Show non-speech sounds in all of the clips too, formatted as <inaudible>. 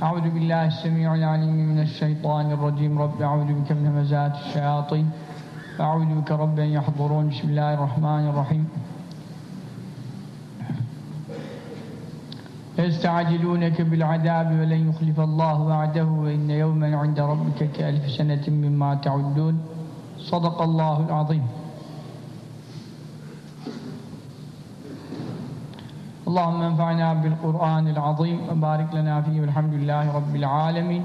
أعوذ بالله السميع العليم من الشيطان الرجيم. رب أعوذ بك من همزات الشياطين. أعوذ بك رب أن يحضرون. بسم الله الرحمن الرحيم. يستعجلونك بالعذاب ولن يخلف الله وعده وإن يوما عند ربك كألف سنة مما تعدون. صدق الله العظيم. اللهم انفعنا بالقرآن العظيم وبارك لنا فيه والحمد لله رب العالمين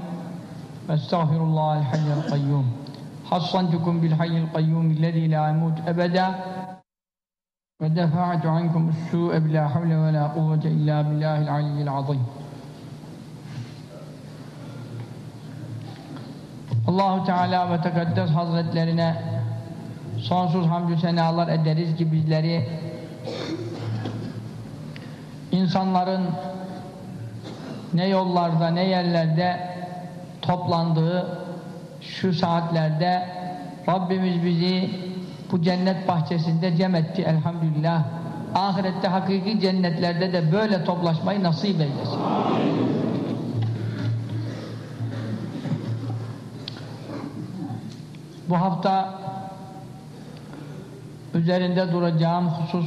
واستغفر الله الحي القيوم حصنتكم بالحي القيوم الذي لا يموت أبدا ودفعت عنكم السوء بلا حول ولا قوة إلا بالله العلي العظيم Allahu Teala ve Tekaddes Hazretlerine sonsuz hamdü senalar ederiz ki bizleri insanların ne yollarda ne yerlerde toplandığı şu saatlerde Rabbimiz bizi bu cennet bahçesinde cem etti elhamdülillah. Ahirette hakiki cennetlerde de böyle toplaşmayı nasip eylesin. Bu hafta üzerinde duracağım husus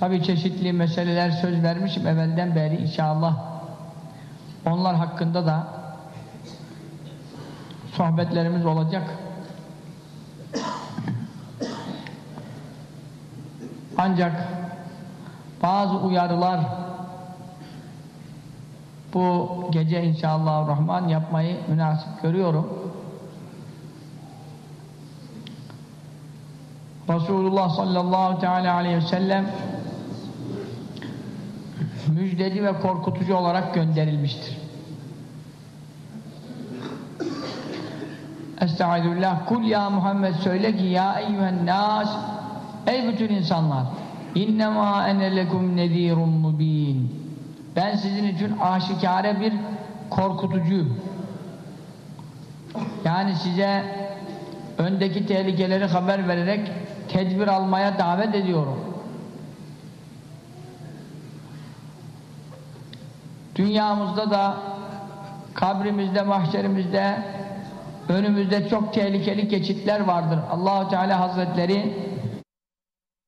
tabi çeşitli meseleler söz vermişim evvelden beri inşallah onlar hakkında da sohbetlerimiz olacak. Ancak bazı uyarılar bu gece inşallah Rahman yapmayı münasip görüyorum. Resulullah sallallahu teala aleyhi ve sellem müjdeci ve korkutucu olarak gönderilmiştir. Estağfirullah. Kul ya Muhammed söyle ki ya eyyühen nas ey bütün insanlar innema ene lekum nezirun mubin ben sizin için aşikare bir korkutucuyum. Yani size öndeki tehlikeleri haber vererek tedbir almaya davet ediyorum. Dünyamızda da kabrimizde, mahşerimizde önümüzde çok tehlikeli geçitler vardır. Allahu Teala Hazretleri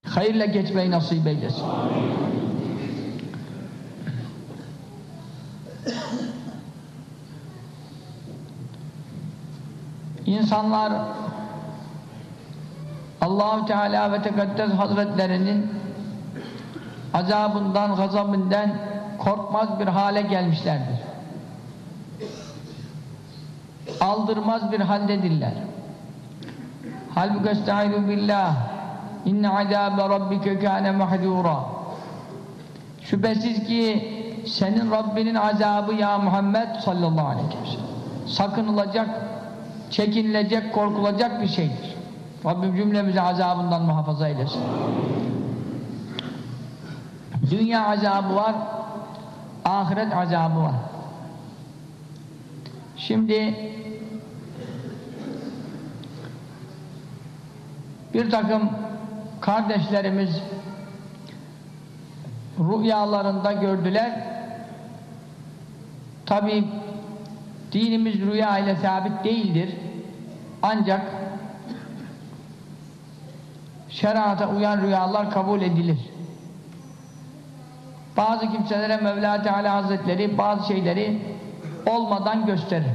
hayırla geçmeyi nasip eylesin. İnsanlar Allahu Teala ve Tekaddes Hazretlerinin azabından, gazabından korkmaz bir hale gelmişlerdir. Aldırmaz bir haldedirler. Halbuki estaizu billah inne azâbe rabbike kâne mahdûrâ Şüphesiz ki senin Rabbinin azabı ya Muhammed sallallahu aleyhi ve sellem sakınılacak, çekinilecek, korkulacak bir şeydir. Rabbim cümlemizi azabından muhafaza eylesin. Dünya azabı var, ahiret azabı var. Şimdi bir takım kardeşlerimiz rüyalarında gördüler. Tabi dinimiz rüya ile sabit değildir. Ancak şerata uyan rüyalar kabul edilir. Bazı kimselere Mevla Teala Hazretleri bazı şeyleri olmadan gösterir.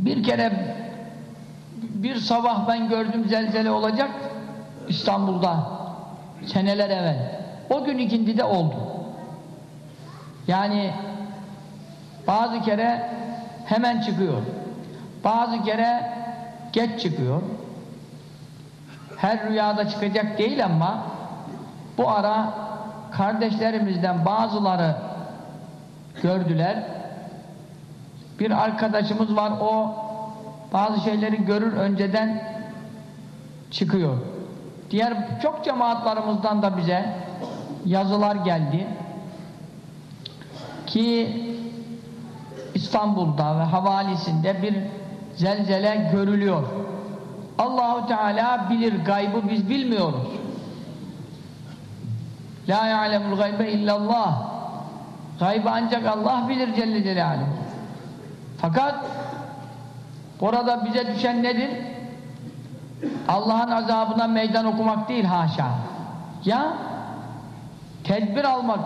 Bir kere bir sabah ben gördüm zelzele olacak İstanbul'da seneler evvel. O gün ikindi de oldu. Yani bazı kere hemen çıkıyor. Bazı kere geç çıkıyor. Her rüyada çıkacak değil ama bu ara kardeşlerimizden bazıları gördüler. Bir arkadaşımız var o bazı şeyleri görür önceden çıkıyor. Diğer çok cemaatlarımızdan da bize yazılar geldi ki İstanbul'da ve havalisinde bir zelzele görülüyor. Allahu Teala bilir gaybı biz bilmiyoruz. La ya'lemul gaybe illallah. Gaybı ancak Allah bilir Celle Celaluhu. Fakat burada bize düşen nedir? Allah'ın azabına meydan okumak değil haşa. Ya tedbir almak,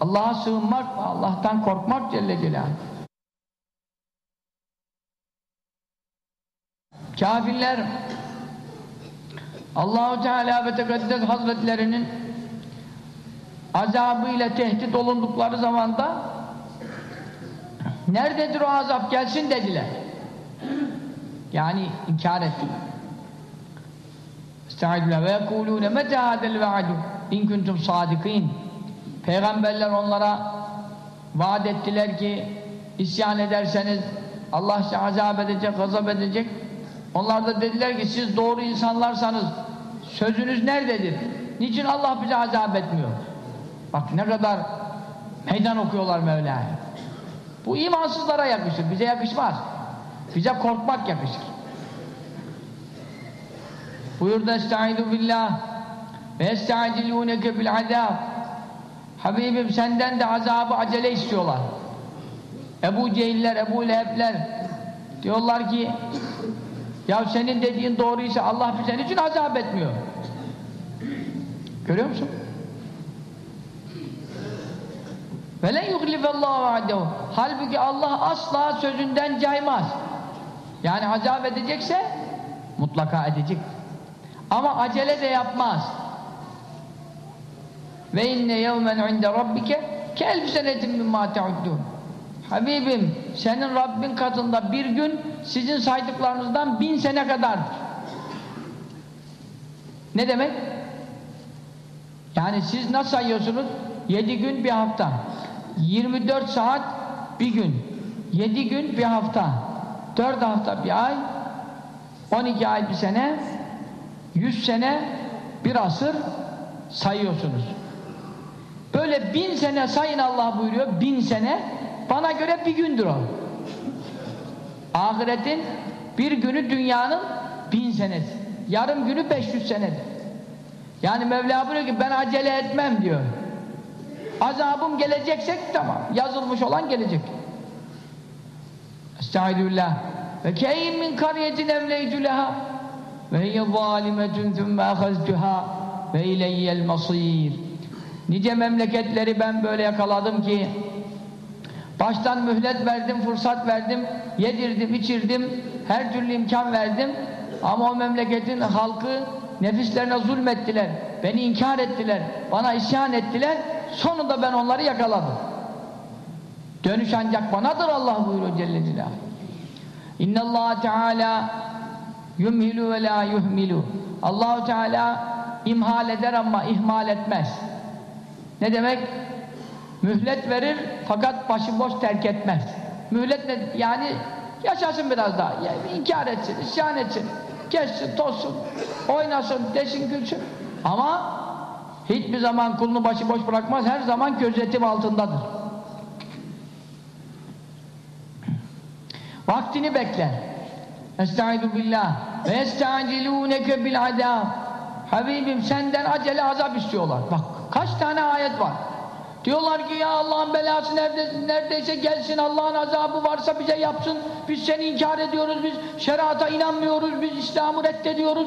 Allah'a sığınmak, Allah'tan korkmak Celle Celaluhu. Kafirler Allahu Teala ve Tekaddes Hazretlerinin azabıyla tehdit olundukları zamanda nerededir o azap gelsin dediler. Yani inkar ettiler. Estağfirullah ve yekulûne mete hadel ve'adu in kuntum sadikin. Peygamberler onlara vaat ettiler ki isyan ederseniz Allah size azap edecek, gazap edecek. Onlar da dediler ki siz doğru insanlarsanız sözünüz nerededir? Niçin Allah bize azap etmiyor? Bak ne kadar meydan okuyorlar Mevla'ya. Bu imansızlara yakışır, bize yakışmaz. Bize korkmak yakışır. Buyurdu Estaizu billah ve estacilûneke bil azab Habibim senden de azabı acele istiyorlar. Ebu Cehiller, Ebu Lehebler diyorlar ki ya senin dediğin doğruysa Allah bize için azap etmiyor. Görüyor musun? وَلَنْ يُخْلِفَ اللّٰهُ وَعَدَهُ Halbuki Allah asla sözünden caymaz. Yani azap edecekse mutlaka edecek. Ama acele de yapmaz. Ve inne yevmen inde rabbike ke elf senetin mimma te'uddun. Habibim senin Rabbin katında bir gün sizin saydıklarınızdan bin sene kadardır. Ne demek? Yani siz nasıl sayıyorsunuz? Yedi gün bir hafta. 24 saat bir gün. Yedi gün bir hafta. Dört hafta bir ay. 12 ay bir sene. Yüz sene bir asır sayıyorsunuz. Böyle bin sene sayın Allah buyuruyor. Bin sene. Bana göre bir gündür o. Ahiretin bir günü dünyanın bin senesi. Yarım günü 500 senedir. Yani Mevla buyuruyor ki ben acele etmem diyor. Azabım geleceksek tamam. Yazılmış olan gelecek. Estağfirullah. Ve keyin min kariyetin evleytü leha ve hiye zalimetun thumme ahaztuha ve ileyyel masir. Nice memleketleri ben böyle yakaladım ki baştan mühlet verdim, fırsat verdim, yedirdim, içirdim, her türlü imkan verdim ama o memleketin halkı nefislerine zulmettiler, beni inkar ettiler, bana isyan ettiler sonunda ben onları yakaladım. Dönüş ancak banadır Allah buyuruyor Celle Celaluhu. İnne Allah Teala yumhilu ve la yuhmilu. Allahu Teala imhal eder ama ihmal etmez. Ne demek? Mühlet verir fakat başıboş terk etmez. Mühlet ne? Yani yaşasın biraz daha. Yani inkar etsin, isyan etsin. Geçsin, tozsun, oynasın, desin, gülsün. Ama hiçbir zaman kulunu başıboş bırakmaz. Her zaman gözetim altındadır. Vaktini bekler. Estaizu billah ve estacilûneke bil adab Habibim senden acele azap istiyorlar. Bak kaç tane ayet var. Diyorlar ki ya Allah'ın belası nerede, neredeyse gelsin Allah'ın azabı varsa bize yapsın. Biz seni inkar ediyoruz, biz şerata inanmıyoruz, biz İslam'ı reddediyoruz.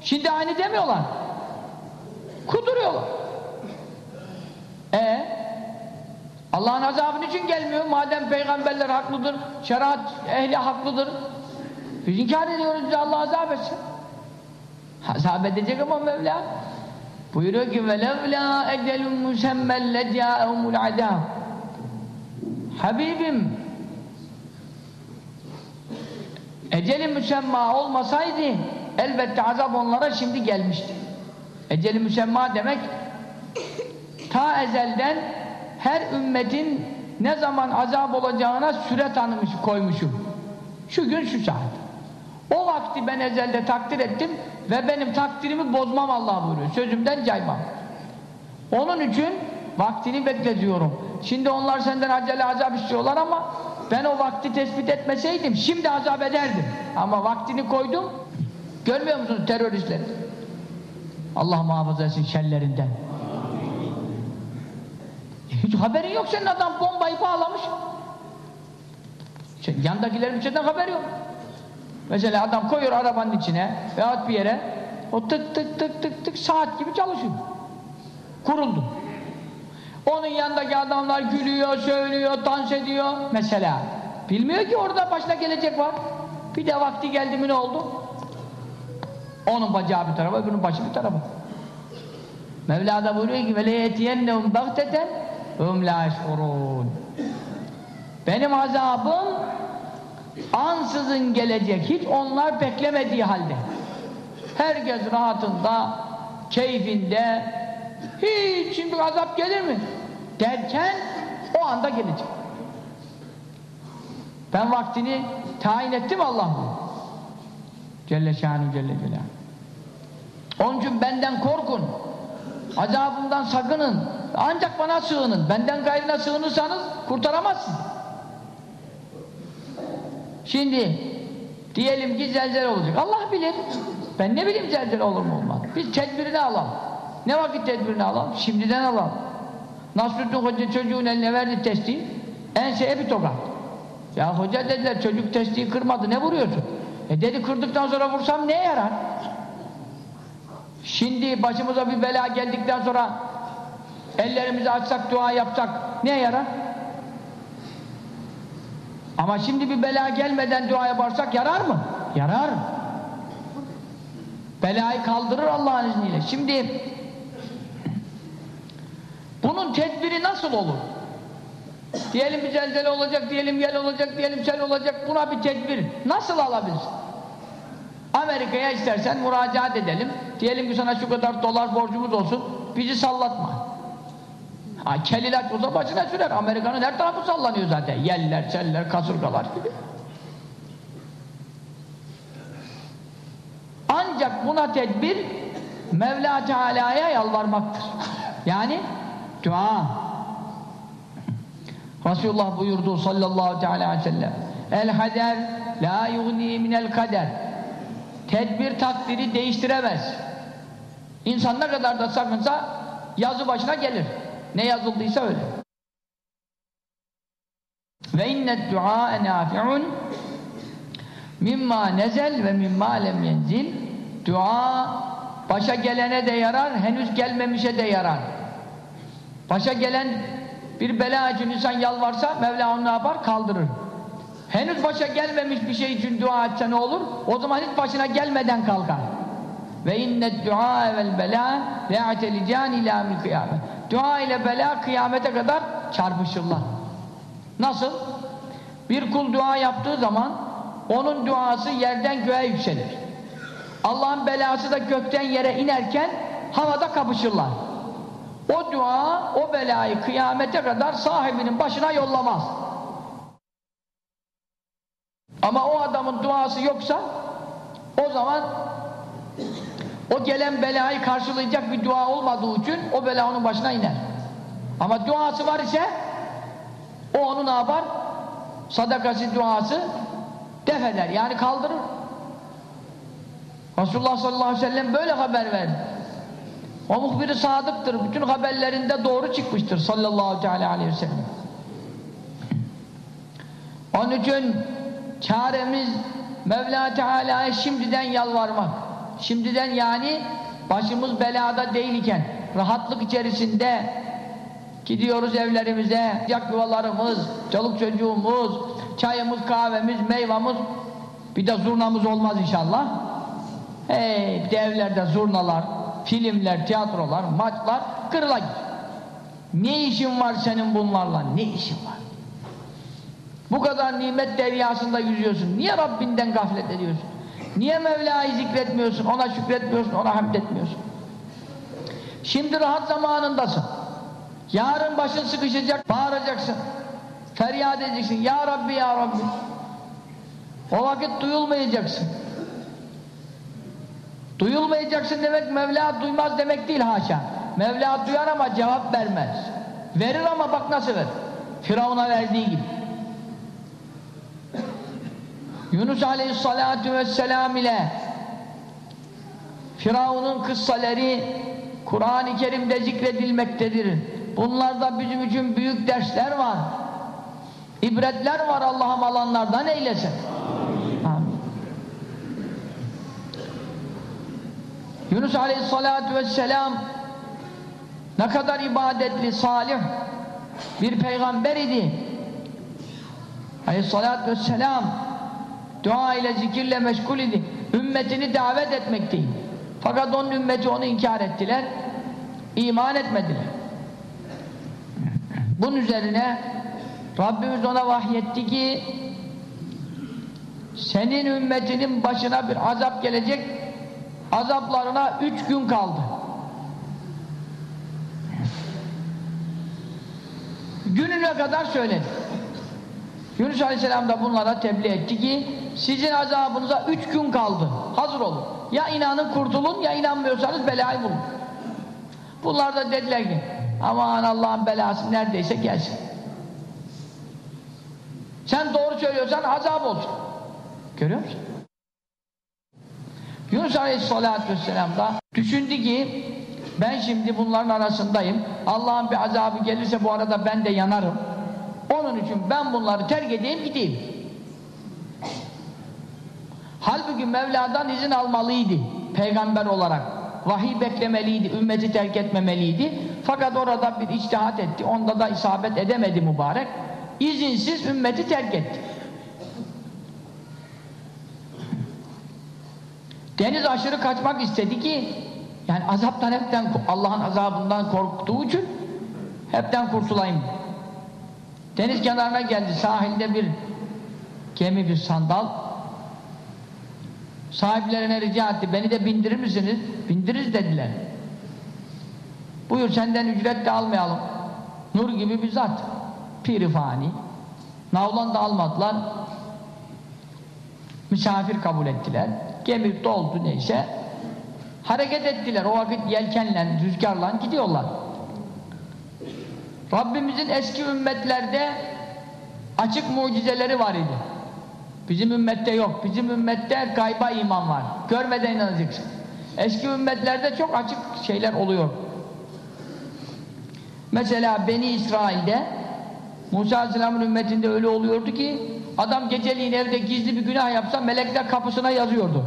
Şimdi aynı demiyorlar. Kuduruyorlar. E Allah'ın azabı için gelmiyor? Madem peygamberler haklıdır, şeriat ehli haklıdır. Biz inkar ediyoruz bize Allah azap etsin. Azap edecek ama Mevla. Buyuruyor ki velevla ecelun musemmen leca'ehumul adab. Habibim eceli müsemma olmasaydı elbette azap onlara şimdi gelmişti. Eceli müsemma demek ta ezelden her ümmetin ne zaman azap olacağına süre tanımış koymuşum. Şu gün şu saat. O vakti ben ezelde takdir ettim ve benim takdirimi bozmam Allah buyuruyor. Sözümden caymam. Onun için vaktini bekletiyorum. Şimdi onlar senden acele azap istiyorlar ama ben o vakti tespit etmeseydim şimdi azap ederdim. Ama vaktini koydum. Görmüyor musunuz teröristleri? Allah muhafaza etsin şerlerinden. Hiç haberin yok senin adam bombayı bağlamış. Yandakilerin şeyden haberi yok. Mesela adam koyuyor arabanın içine veyahut bir yere o tık tık tık tık tık saat gibi çalışıyor. Kuruldu. Onun yanındaki adamlar gülüyor, söylüyor, dans ediyor mesela. Bilmiyor ki orada başına gelecek var. Bir de vakti geldi mi ne oldu? Onun bacağı bir tarafa, öbürünün başı bir tarafa. Mevla da buyuruyor ki وَلَيَتِيَنَّهُمْ بَغْتَةً هُمْ لَا يَشْعُرُونَ Benim azabım ansızın gelecek. Hiç onlar beklemediği halde. Herkes rahatında, keyfinde, hiç şimdi azap gelir mi? Derken o anda gelecek. Ben vaktini tayin ettim Allah'ım. Celle şanu celle celal. Onun için benden korkun. Azabımdan sakının. Ancak bana sığının. Benden gayrına sığınırsanız kurtaramazsın. Şimdi diyelim ki zelzele olacak. Allah bilir. Ben ne bileyim zelzele olur mu olmaz. Biz tedbirini alalım. Ne vakit tedbirini alalım? Şimdiden alalım. Nasrüddin Hoca çocuğun eline verdi testi. Enseye bir tokat. Ya hoca dediler çocuk testiyi kırmadı ne vuruyorsun? E dedi kırdıktan sonra vursam neye yarar? Şimdi başımıza bir bela geldikten sonra ellerimizi açsak dua yapsak neye yarar? Ama şimdi bir bela gelmeden dua yaparsak yarar mı? Yarar. Belayı kaldırır Allah'ın izniyle. Şimdi bunun tedbiri nasıl olur? Diyelim bir zelzele olacak, diyelim yel olacak, diyelim sel olacak. Buna bir tedbir nasıl alabilirsin? Amerika'ya istersen müracaat edelim. Diyelim ki sana şu kadar dolar borcumuz olsun. Bizi sallatma. Ha, kel ilaç başına sürer. Amerika'nın her tarafı sallanıyor zaten. Yeller, seller, kasırgalar gibi. Ancak buna tedbir Mevla Teala'ya yalvarmaktır. Yani dua. Resulullah buyurdu sallallahu aleyhi ve sellem El hader la yugni minel kader Tedbir takdiri değiştiremez. İnsan ne kadar da sakınsa yazı başına gelir. Ne yazıldıysa öyle. Ve innet du'a nafi'un mimma nezel ve mimma lem yenzil dua başa gelene de yarar, henüz gelmemişe de yarar. Başa gelen bir bela için insan yalvarsa Mevla onu ne yapar? Kaldırır. Henüz başa gelmemiş bir şey için dua etse ne olur? O zaman hiç başına gelmeden kalkar. Ve innet dua vel bela le'atelican ila mil kıyamet. Dua ile bela kıyamete kadar çarpışırlar. Nasıl? Bir kul dua yaptığı zaman onun duası yerden göğe yükselir. Allah'ın belası da gökten yere inerken havada kapışırlar. O dua, o belayı kıyamete kadar sahibinin başına yollamaz. Ama o adamın duası yoksa o zaman o gelen belayı karşılayacak bir dua olmadığı için o bela onun başına iner. Ama duası var ise o onu ne yapar? Sadakası duası def eder. Yani kaldırır. Resulullah sallallahu aleyhi ve sellem böyle haber verdi. O muhbiri sadıktır. Bütün haberlerinde doğru çıkmıştır sallallahu aleyhi ve sellem. Onun için çaremiz Mevla Teala'ya şimdiden yalvarmak. Şimdiden yani başımız belada değilken rahatlık içerisinde gidiyoruz evlerimize sıcak yuvalarımız, çoluk çocuğumuz, çayımız, kahvemiz, meyvamız bir de zurnamız olmaz inşallah. Hey, bir de evlerde zurnalar, filmler, tiyatrolar, maçlar kırıla. Ne işin var senin bunlarla? Ne işin var? Bu kadar nimet deryasında yüzüyorsun. Niye Rabbinden gaflet ediyorsun? Niye Mevla'yı zikretmiyorsun? Ona şükretmiyorsun, ona hamd etmiyorsun? Şimdi rahat zamanındasın. Yarın başın sıkışacak, bağıracaksın. Feryat edeceksin. Ya Rabbi, Ya Rabbi. O vakit duyulmayacaksın. Duyulmayacaksın demek Mevla duymaz demek değil haşa. Mevla duyar ama cevap vermez. Verir ama bak nasıl verir. Firavun'a verdiği gibi. Yunus Aleyhisselatü Vesselam ile Firavun'un kıssaleri Kur'an-ı Kerim'de zikredilmektedir. Bunlarda bizim için büyük dersler var. İbretler var Allah'ım alanlardan eylesin. Yunus Aleyhisselatü Vesselam ne kadar ibadetli, salih bir peygamber idi. Aleyhisselatü Vesselam dua ile, zikirle meşgul idi. Ümmetini davet etmekteydi. Fakat onun ümmeti onu inkar ettiler. iman etmediler. Bunun üzerine Rabbimiz ona vahyetti ki senin ümmetinin başına bir azap gelecek azaplarına üç gün kaldı. Gününe kadar söyledi. Yunus Aleyhisselam da bunlara tebliğ etti ki sizin azabınıza üç gün kaldı. Hazır olun. Ya inanın kurtulun ya inanmıyorsanız belayı bulun. Bunlar da dediler ki aman Allah'ın belası neredeyse gelsin. Sen doğru söylüyorsan azap olsun. Görüyor musun? Yunus Aleyhisselatü Vesselam da düşündü ki ben şimdi bunların arasındayım. Allah'ın bir azabı gelirse bu arada ben de yanarım. Onun için ben bunları terk edeyim gideyim. Halbuki Mevla'dan izin almalıydı peygamber olarak. Vahiy beklemeliydi, ümmeti terk etmemeliydi. Fakat orada bir içtihat etti. Onda da isabet edemedi mübarek. İzinsiz ümmeti terk etti. Deniz aşırı kaçmak istedi ki yani azaptan hepten Allah'ın azabından korktuğu için hepten kurtulayım. Deniz kenarına geldi. Sahilde bir gemi bir sandal sahiplerine rica etti. Beni de bindirir misiniz? Bindiririz dediler. Buyur senden ücret de almayalım. Nur gibi bir zat. Pirifani. Navlan da almadılar. Misafir kabul ettiler. Gemi doldu neyse. Hareket ettiler. O vakit yelkenle, rüzgarla gidiyorlar. Rabbimizin eski ümmetlerde açık mucizeleri var idi. Bizim ümmette yok. Bizim ümmette gayba iman var. Görmeden inanacaksın. Eski ümmetlerde çok açık şeyler oluyor. Mesela Beni İsrail'de Musa Aleyhisselam'ın ümmetinde öyle oluyordu ki adam geceliğin evde gizli bir günah yapsa melekler kapısına yazıyordu.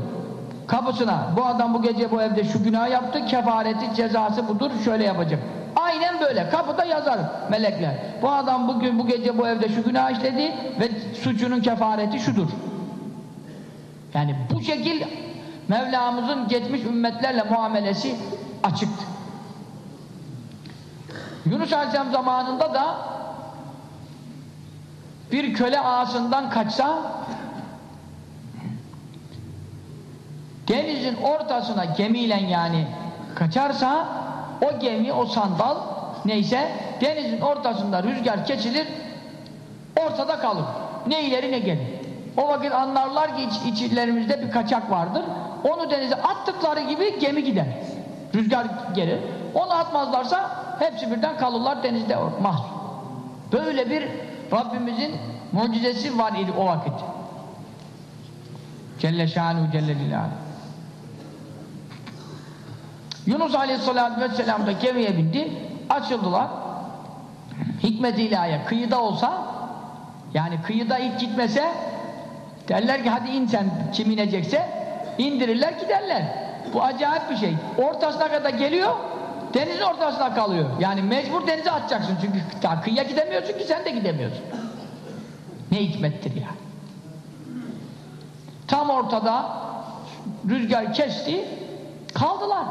Kapısına bu adam bu gece bu evde şu günah yaptı kefareti cezası budur şöyle yapacak. Aynen böyle kapıda yazar melekler. Bu adam bugün bu gece bu evde şu günah işledi ve suçunun kefareti şudur. Yani bu şekil Mevlamızın geçmiş ümmetlerle muamelesi açıktı. Yunus Aleyhisselam zamanında da bir köle ağasından kaçsa denizin ortasına gemiyle yani kaçarsa o gemi, o sandal neyse denizin ortasında rüzgar keçilir ortada kalır. Ne ileri ne geri. O vakit anlarlar ki iç, içlerimizde bir kaçak vardır. Onu denize attıkları gibi gemi gider. Rüzgar gelir. Onu atmazlarsa hepsi birden kalırlar denizde mahsur. Böyle bir Rabbimizin mucizesi var idi o vakit. Celle şanu celle lillahi. Yunus aleyhissalatü vesselam da gemiye bindi. Açıldılar. Hikmet ilahiye kıyıda olsa yani kıyıda ilk gitmese derler ki hadi in sen kim inecekse indirirler giderler. Bu acayip bir şey. Ortasına kadar geliyor denizin ortasına kalıyor. Yani mecbur denize atacaksın çünkü daha kıyıya gidemiyorsun ki sen de gidemiyorsun. Ne hikmettir ya. Tam ortada rüzgar kesti kaldılar.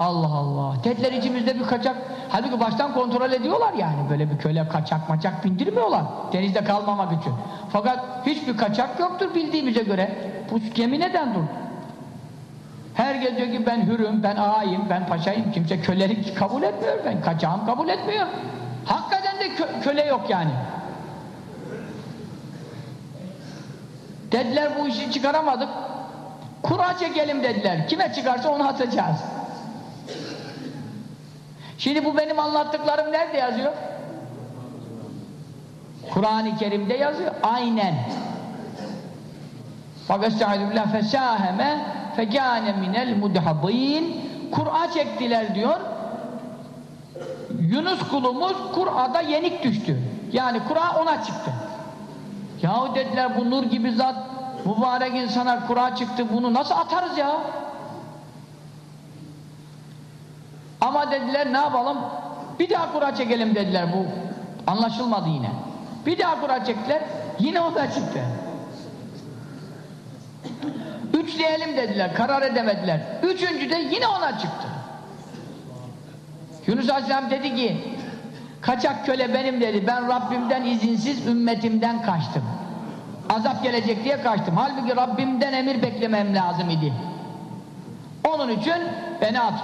Allah Allah. Dediler içimizde bir kaçak. Halbuki baştan kontrol ediyorlar yani. Böyle bir köle kaçak maçak bindirmiyorlar. Denizde kalmamak için. Fakat hiçbir kaçak yoktur bildiğimize göre. Bu gemi neden durdu? Herkes diyor ki ben hürüm, ben ağayım, ben paşayım. Kimse kölelik kabul etmiyor. Ben kaçağım kabul etmiyor. Hakikaten de kö köle yok yani. Dediler bu işi çıkaramadık. Kura çekelim dediler. Kime çıkarsa onu atacağız. Şimdi bu benim anlattıklarım nerede yazıyor? Kur'an-ı Kerim'de yazıyor. Aynen. فَقَسْتَعِذُ فَسَاهَمَ فَكَانَ مِنَ الْمُدْحَضِينَ Kur'a çektiler diyor. Yunus kulumuz Kur'a'da yenik düştü. Yani Kur'a ona çıktı. Yahu dediler bu nur gibi zat mübarek insana Kur'a çıktı bunu nasıl atarız ya? Ama dediler ne yapalım? Bir daha Kur'a çekelim dediler bu. Anlaşılmadı yine. Bir daha Kur'a çektiler. Yine ona çıktı. Üçleyelim dediler. Karar edemediler. Üçüncü de yine ona çıktı. Yunus Aleyhisselam dedi ki kaçak köle benim dedi. Ben Rabbimden izinsiz ümmetimden kaçtım. Azap gelecek diye kaçtım. Halbuki Rabbimden emir beklemem lazım idi. Onun için beni at.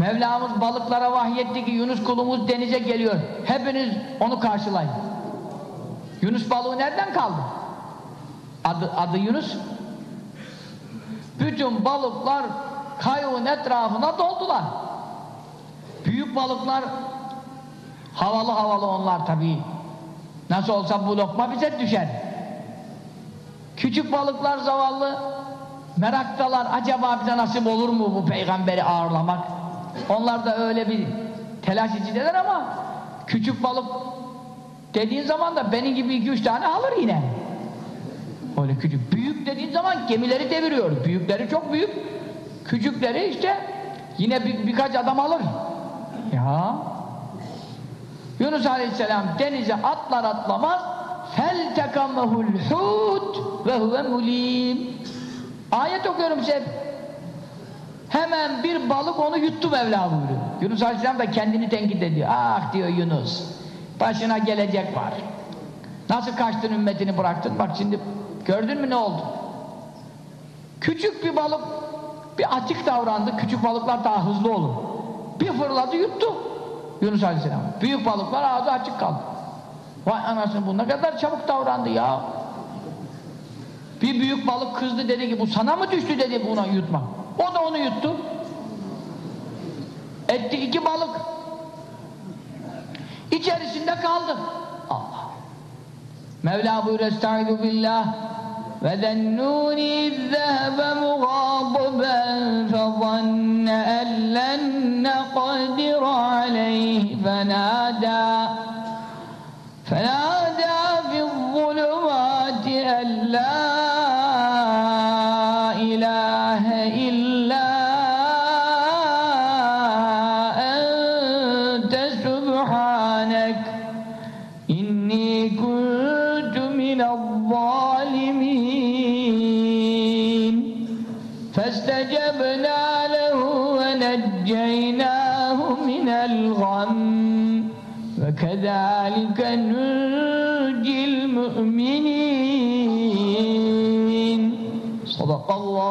Mevlamız balıklara vahyetti ki Yunus kulumuz denize geliyor. Hepiniz onu karşılayın. Yunus balığı nereden kaldı? Adı, adı Yunus. Bütün balıklar kayığın etrafına doldular. Büyük balıklar havalı havalı onlar tabii. Nasıl olsa bu lokma bize düşer. Küçük balıklar zavallı meraktalar. Acaba bize nasip olur mu bu peygamberi ağırlamak? Onlar da öyle bir telaş içindeler ama küçük balık dediğin zaman da benim gibi iki üç tane alır yine. Öyle küçük. Büyük dediğin zaman gemileri deviriyor. Büyükleri çok büyük. Küçükleri işte yine bir, birkaç adam alır. Ya. Yunus Aleyhisselam denize atlar atlamaz feltekamehul hut ve huve mulim. Ayet okuyorum size. Hemen bir balık onu yuttu Mevla buyuruyor. Yunus Aleyhisselam da kendini tenkit ediyor. Ah diyor Yunus. Başına gelecek var. Nasıl kaçtın ümmetini bıraktın? Bak şimdi gördün mü ne oldu? Küçük bir balık bir atik davrandı. Küçük balıklar daha hızlı olur. Bir fırladı yuttu. Yunus Aleyhisselam. Büyük balıklar ağzı açık kaldı. Vay anasını bu ne kadar çabuk davrandı ya. Bir büyük balık kızdı dedi ki bu sana mı düştü dedi buna yutma. O da onu yuttu. Etti iki balık. İçerisinde kaldı. Allah. Mevla buyur estaizu billah ve zennuni zehebe muğatıben fezanne ellen neqdir aleyh fenada fenada fizzulumati ellen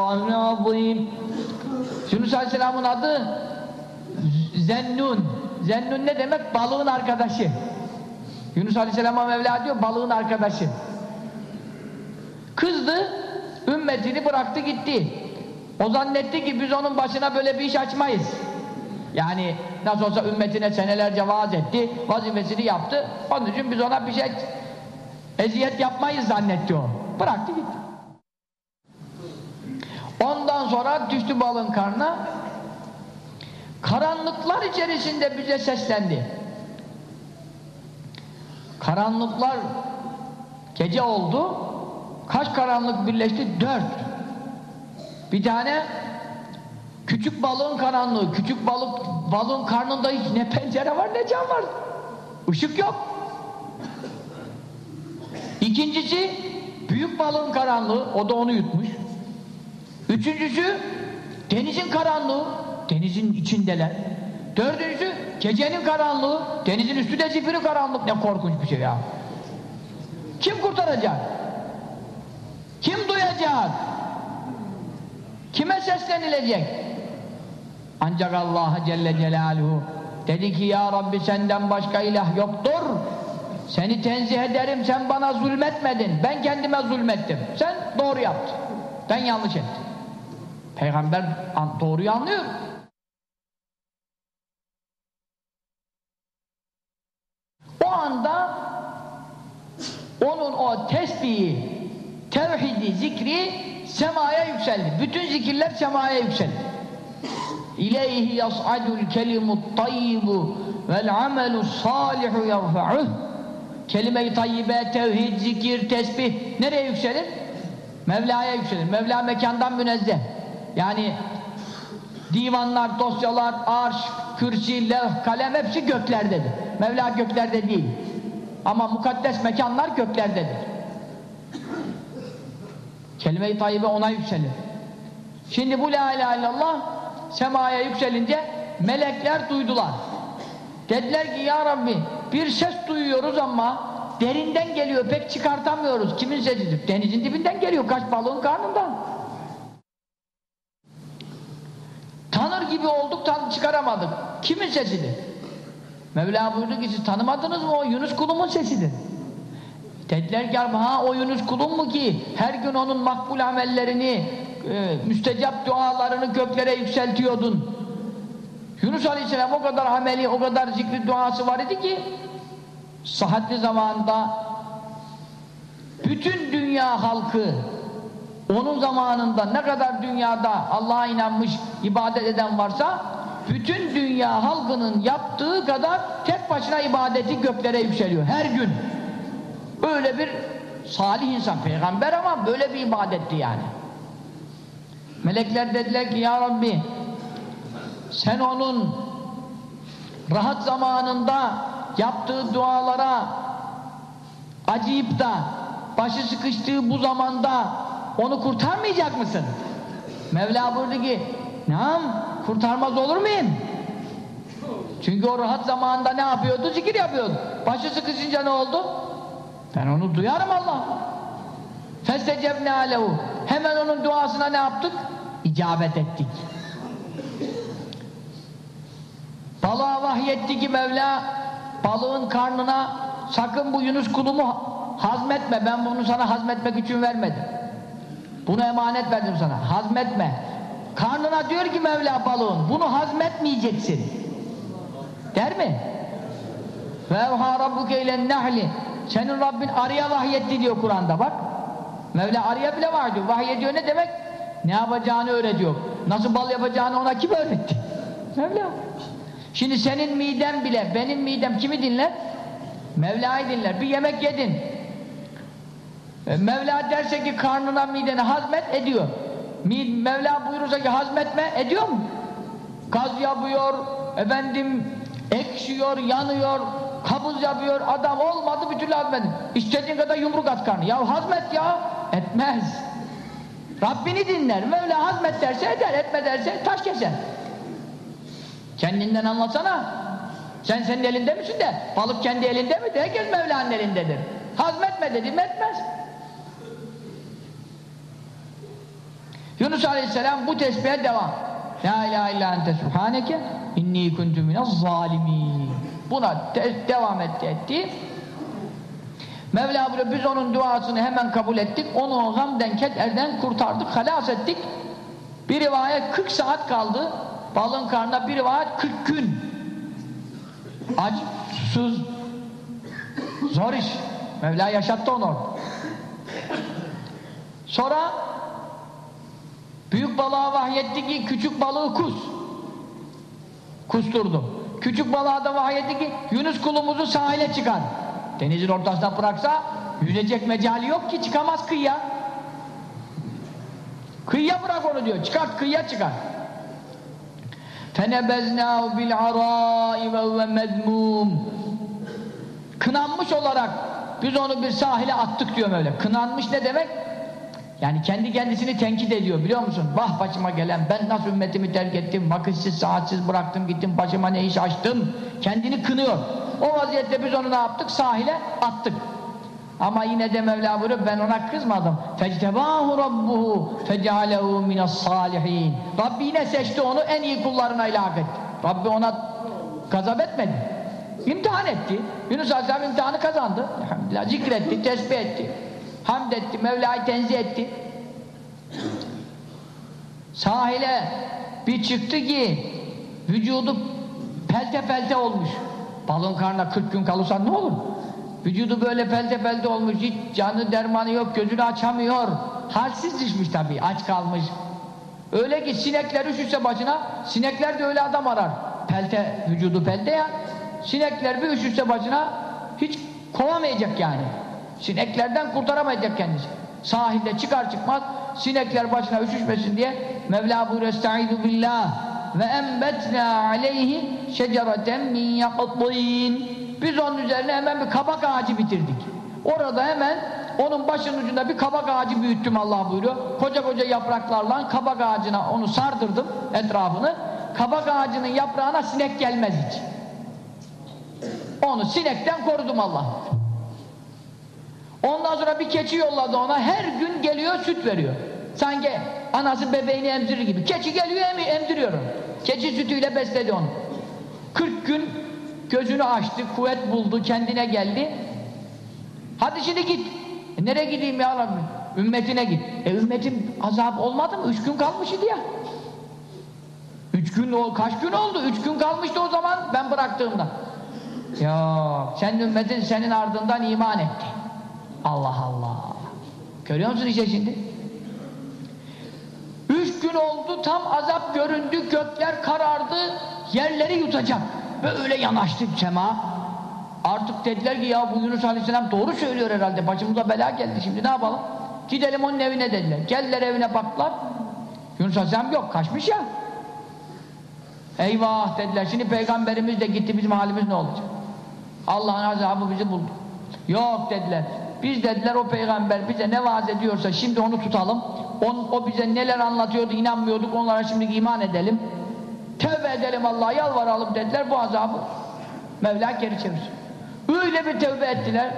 azim. Yunus Aleyhisselam'ın adı Zennun. Zennun ne demek? Balığın arkadaşı. Yunus Aleyhisselam'a Mevla diyor balığın arkadaşı. Kızdı, ümmetini bıraktı gitti. O zannetti ki biz onun başına böyle bir iş açmayız. Yani nasıl olsa ümmetine senelerce vaaz etti, vazifesini yaptı. Onun için biz ona bir şey eziyet yapmayız zannetti o. Bıraktı gitti. Ondan sonra düştü balın karnına. Karanlıklar içerisinde bize seslendi. Karanlıklar gece oldu. Kaç karanlık birleşti? Dört. Bir tane Küçük balığın karanlığı, küçük balık balığın karnında hiç ne pencere var ne cam var. Işık yok. İkincisi büyük balığın karanlığı, o da onu yutmuş. Üçüncüsü denizin karanlığı, denizin içindeler. Dördüncüsü gecenin karanlığı, denizin üstü de zifiri karanlık. Ne korkunç bir şey ya. Kim kurtaracak? Kim duyacak? Kime seslenilecek? Ancak Allah Celle Celaluhu dedi ki ya Rabbi senden başka ilah yoktur. Seni tenzih ederim sen bana zulmetmedin. Ben kendime zulmettim. Sen doğru yaptın. Ben yanlış ettim. Peygamber doğruyu anlıyor. O anda onun o tesbihi, tevhidi, zikri semaya yükseldi. Bütün zikirler semaya yükseldi. İleyhi yas'adul kelimut tayyibu vel amelus salihu yerfa'uh. Kelime-i tayyibe, tevhid, zikir, tesbih nereye yükselir? Mevla'ya yükselir. Mevla mekandan münezzeh. Yani divanlar, dosyalar, arş, kürsi, levh, kalem hepsi göklerdedir. Mevla göklerde değil. Ama mukaddes mekanlar göklerdedir. Kelime-i tayyibe ona yükselir. Şimdi bu la ilahe illallah semaya yükselince melekler duydular. Dediler ki ya Rabbi bir ses duyuyoruz ama derinden geliyor pek çıkartamıyoruz. Kimin sesidir? Denizin dibinden geliyor kaç balığın karnından. Gibi olduk tan çıkaramadık. Kimin sesidir? Mevla buyurdu ki siz tanımadınız mı o Yunus kulumun sesidir. Dediler ki ha o Yunus kulun mu ki her gün onun makbul amellerini e, müstecap dualarını göklere yükseltiyordun. Yunus Aleyhisselam o kadar ameli, o kadar zikri duası var idi ki sıhhatli zamanında bütün dünya halkı onun zamanında ne kadar dünyada Allah'a inanmış, ibadet eden varsa bütün dünya halkının yaptığı kadar tek başına ibadeti göklere yükseliyor her gün. Böyle bir salih insan, peygamber ama böyle bir ibadetti yani. Melekler dediler ki ya Rabbi sen onun rahat zamanında yaptığı dualara acıyıp da başı sıkıştığı bu zamanda onu kurtarmayacak mısın? Mevla buyurdu ki Nam kurtarmaz olur muyum? Çünkü o rahat zamanında ne yapıyordu? Zikir yapıyordu. Başı sıkışınca ne oldu? Ben onu duyarım Allah. Festecebne alehu. Hemen onun duasına ne yaptık? İcabet ettik. Balığa vahyetti ki Mevla balığın karnına sakın bu Yunus kulumu hazmetme. Ben bunu sana hazmetmek için vermedim. Bunu emanet verdim sana. Hazmetme. Karnına diyor ki Mevla balığın bunu hazmetmeyeceksin. Der mi? Ve evhâ rabbuke ilen nehli senin Rabbin arıya vahyetti diyor Kur'an'da bak. Mevla arıya bile var diyor. Vahyediyor ne demek? Ne yapacağını öğretiyor. Nasıl bal yapacağını ona kim öğretti? Mevla. Şimdi senin miden bile, benim midem kimi dinler? Mevla'yı dinler. Bir yemek yedin. E, Mevla derse ki karnına mideni hazmet ediyor. Mevla buyurursa ki hazmetme ediyor mu? Gaz yapıyor, efendim ekşiyor, yanıyor, kabız yapıyor, adam olmadı bir türlü hazmedin. İstediğin kadar yumruk at karnı. Ya hazmet ya, etmez. Rabbini dinler, Mevla hazmet derse eder, etme derse taş keser. Kendinden anlasana. Sen senin elinde misin de, balık kendi elinde mi? Herkes Mevla'nın elindedir. Hazmetme dedim, etmez. Yunus Aleyhisselam bu tesbihe devam. La ilahe illa ente subhaneke inni kuntu minez zalimin. Buna de devam etti etti. Mevla buyuruyor biz onun duasını hemen kabul ettik. Onu gamden kederden kurtardık, halas ettik. Bir rivayet 40 saat kaldı. Balın karnında bir rivayet 40 gün. Aç, susuz, zor iş. Mevla yaşattı onu. Sonra büyük balığa vahyetti ki küçük balığı kus. Kusturdu. Küçük balığa da vahyetti ki Yunus kulumuzu sahile çıkar. Denizin ortasına bıraksa yüzecek mecali yok ki çıkamaz kıyıya. Kıyıya bırak onu diyor. Çıkart kıyıya çıkar. فَنَبَذْنَاهُ بِالْعَرَاءِ وَهُوَ مَذْمُومٌ Kınanmış olarak biz onu bir sahile attık diyor öyle. Kınanmış ne demek? Yani kendi kendisini tenkit ediyor biliyor musun? Vah başıma gelen ben nasıl ümmetimi terk ettim, vakitsiz saatsiz bıraktım gittim, başıma ne iş açtım. Kendini kınıyor. O vaziyette biz onu ne yaptık? Sahile attık. Ama yine de Mevla buyuruyor ben ona kızmadım. Fectebâhu rabbuhu fecealehu minas salihin. Rabbi yine seçti onu en iyi kullarına ilhak etti. Rabbi ona gazap etmedi. İmtihan etti. Yunus Aleyhisselam imtihanı kazandı. Elhamdülillah zikretti, tesbih etti. Hamd etti, Mevla'yı tenzih etti. Sahile bir çıktı ki vücudu pelte pelte olmuş. Balın karnına 40 gün kalırsa ne olur? Vücudu böyle pelte pelte olmuş, hiç canı dermanı yok, gözünü açamıyor. Halsiz düşmüş tabii, aç kalmış. Öyle ki sinekler üşüse başına, sinekler de öyle adam arar. Pelte, vücudu pelte ya. Sinekler bir üşüse başına hiç kovamayacak yani. Sineklerden kurtaramayacak kendisi. Sahilde çıkar çıkmaz sinekler başına üşüşmesin diye Mevla buyuruyor Estaizu billah ve embetna aleyhi şecereten min yakıtlîn biz onun üzerine hemen bir kabak ağacı bitirdik. Orada hemen onun başının ucunda bir kabak ağacı büyüttüm Allah buyuruyor. Koca koca yapraklarla kabak ağacına onu sardırdım etrafını. Kabak ağacının yaprağına sinek gelmez hiç. Onu sinekten korudum Allah. Ondan sonra bir keçi yolladı ona. Her gün geliyor süt veriyor. Sanki anası bebeğini emzirir gibi. Keçi geliyor em emziriyor onu. Keçi sütüyle besledi onu. 40 gün gözünü açtı, kuvvet buldu, kendine geldi. Hadi şimdi git. E nereye gideyim ya Rabbi? Ümmetine git. E ümmetin azap olmadı mı? Üç gün kalmış idi ya. Üç gün, o kaç gün oldu? Üç gün kalmıştı o zaman ben bıraktığımda. Ya sen ümmetin senin ardından iman etti. Allah Allah. Görüyor musun işte şimdi? Üç gün oldu tam azap göründü, gökler karardı, yerleri yutacak. Böyle yanaştı sema. Artık dediler ki ya bu Yunus Aleyhisselam doğru söylüyor herhalde. Başımıza bela geldi şimdi ne yapalım? Gidelim onun evine dediler. Geldiler evine baktılar. Yunus Aleyhisselam yok kaçmış ya. Eyvah dediler. Şimdi peygamberimiz de gitti bizim halimiz ne olacak? Allah'ın azabı bizi buldu. Yok dediler. Biz dediler o peygamber bize ne vaaz ediyorsa şimdi onu tutalım. On, o bize neler anlatıyordu inanmıyorduk onlara şimdi iman edelim. Tövbe edelim Allah'a yalvaralım dediler bu azabı. Mevla geri çevirsin. Öyle bir tövbe ettiler.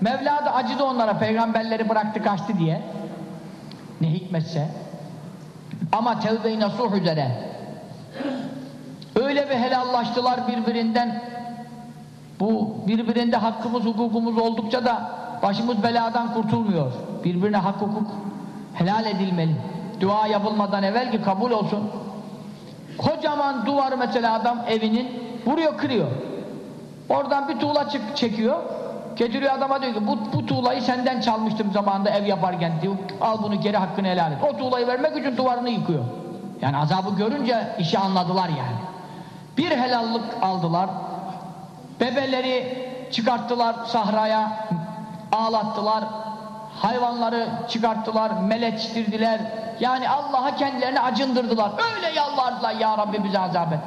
Mevla da acıdı onlara peygamberleri bıraktı kaçtı diye. Ne hikmetse. Ama tevbe-i nasuh üzere. Öyle bir helallaştılar birbirinden. Bu birbirinde hakkımız hukukumuz oldukça da başımız beladan kurtulmuyor. Birbirine hak hukuk helal edilmeli. Dua yapılmadan evvel ki kabul olsun. Kocaman duvar mesela adam evinin vuruyor kırıyor. Oradan bir tuğla çık çekiyor. Getiriyor adama diyor ki bu, bu tuğlayı senden çalmıştım zamanında ev yaparken diyor. Al bunu geri hakkını helal et. O tuğlayı vermek için duvarını yıkıyor. Yani azabı görünce işi anladılar yani. Bir helallik aldılar. Bebeleri çıkarttılar sahraya Ağlattılar. Hayvanları çıkarttılar. Meleçtirdiler. Yani Allah'a kendilerini acındırdılar. Öyle yalvardılar ya Rabbi bize azap et.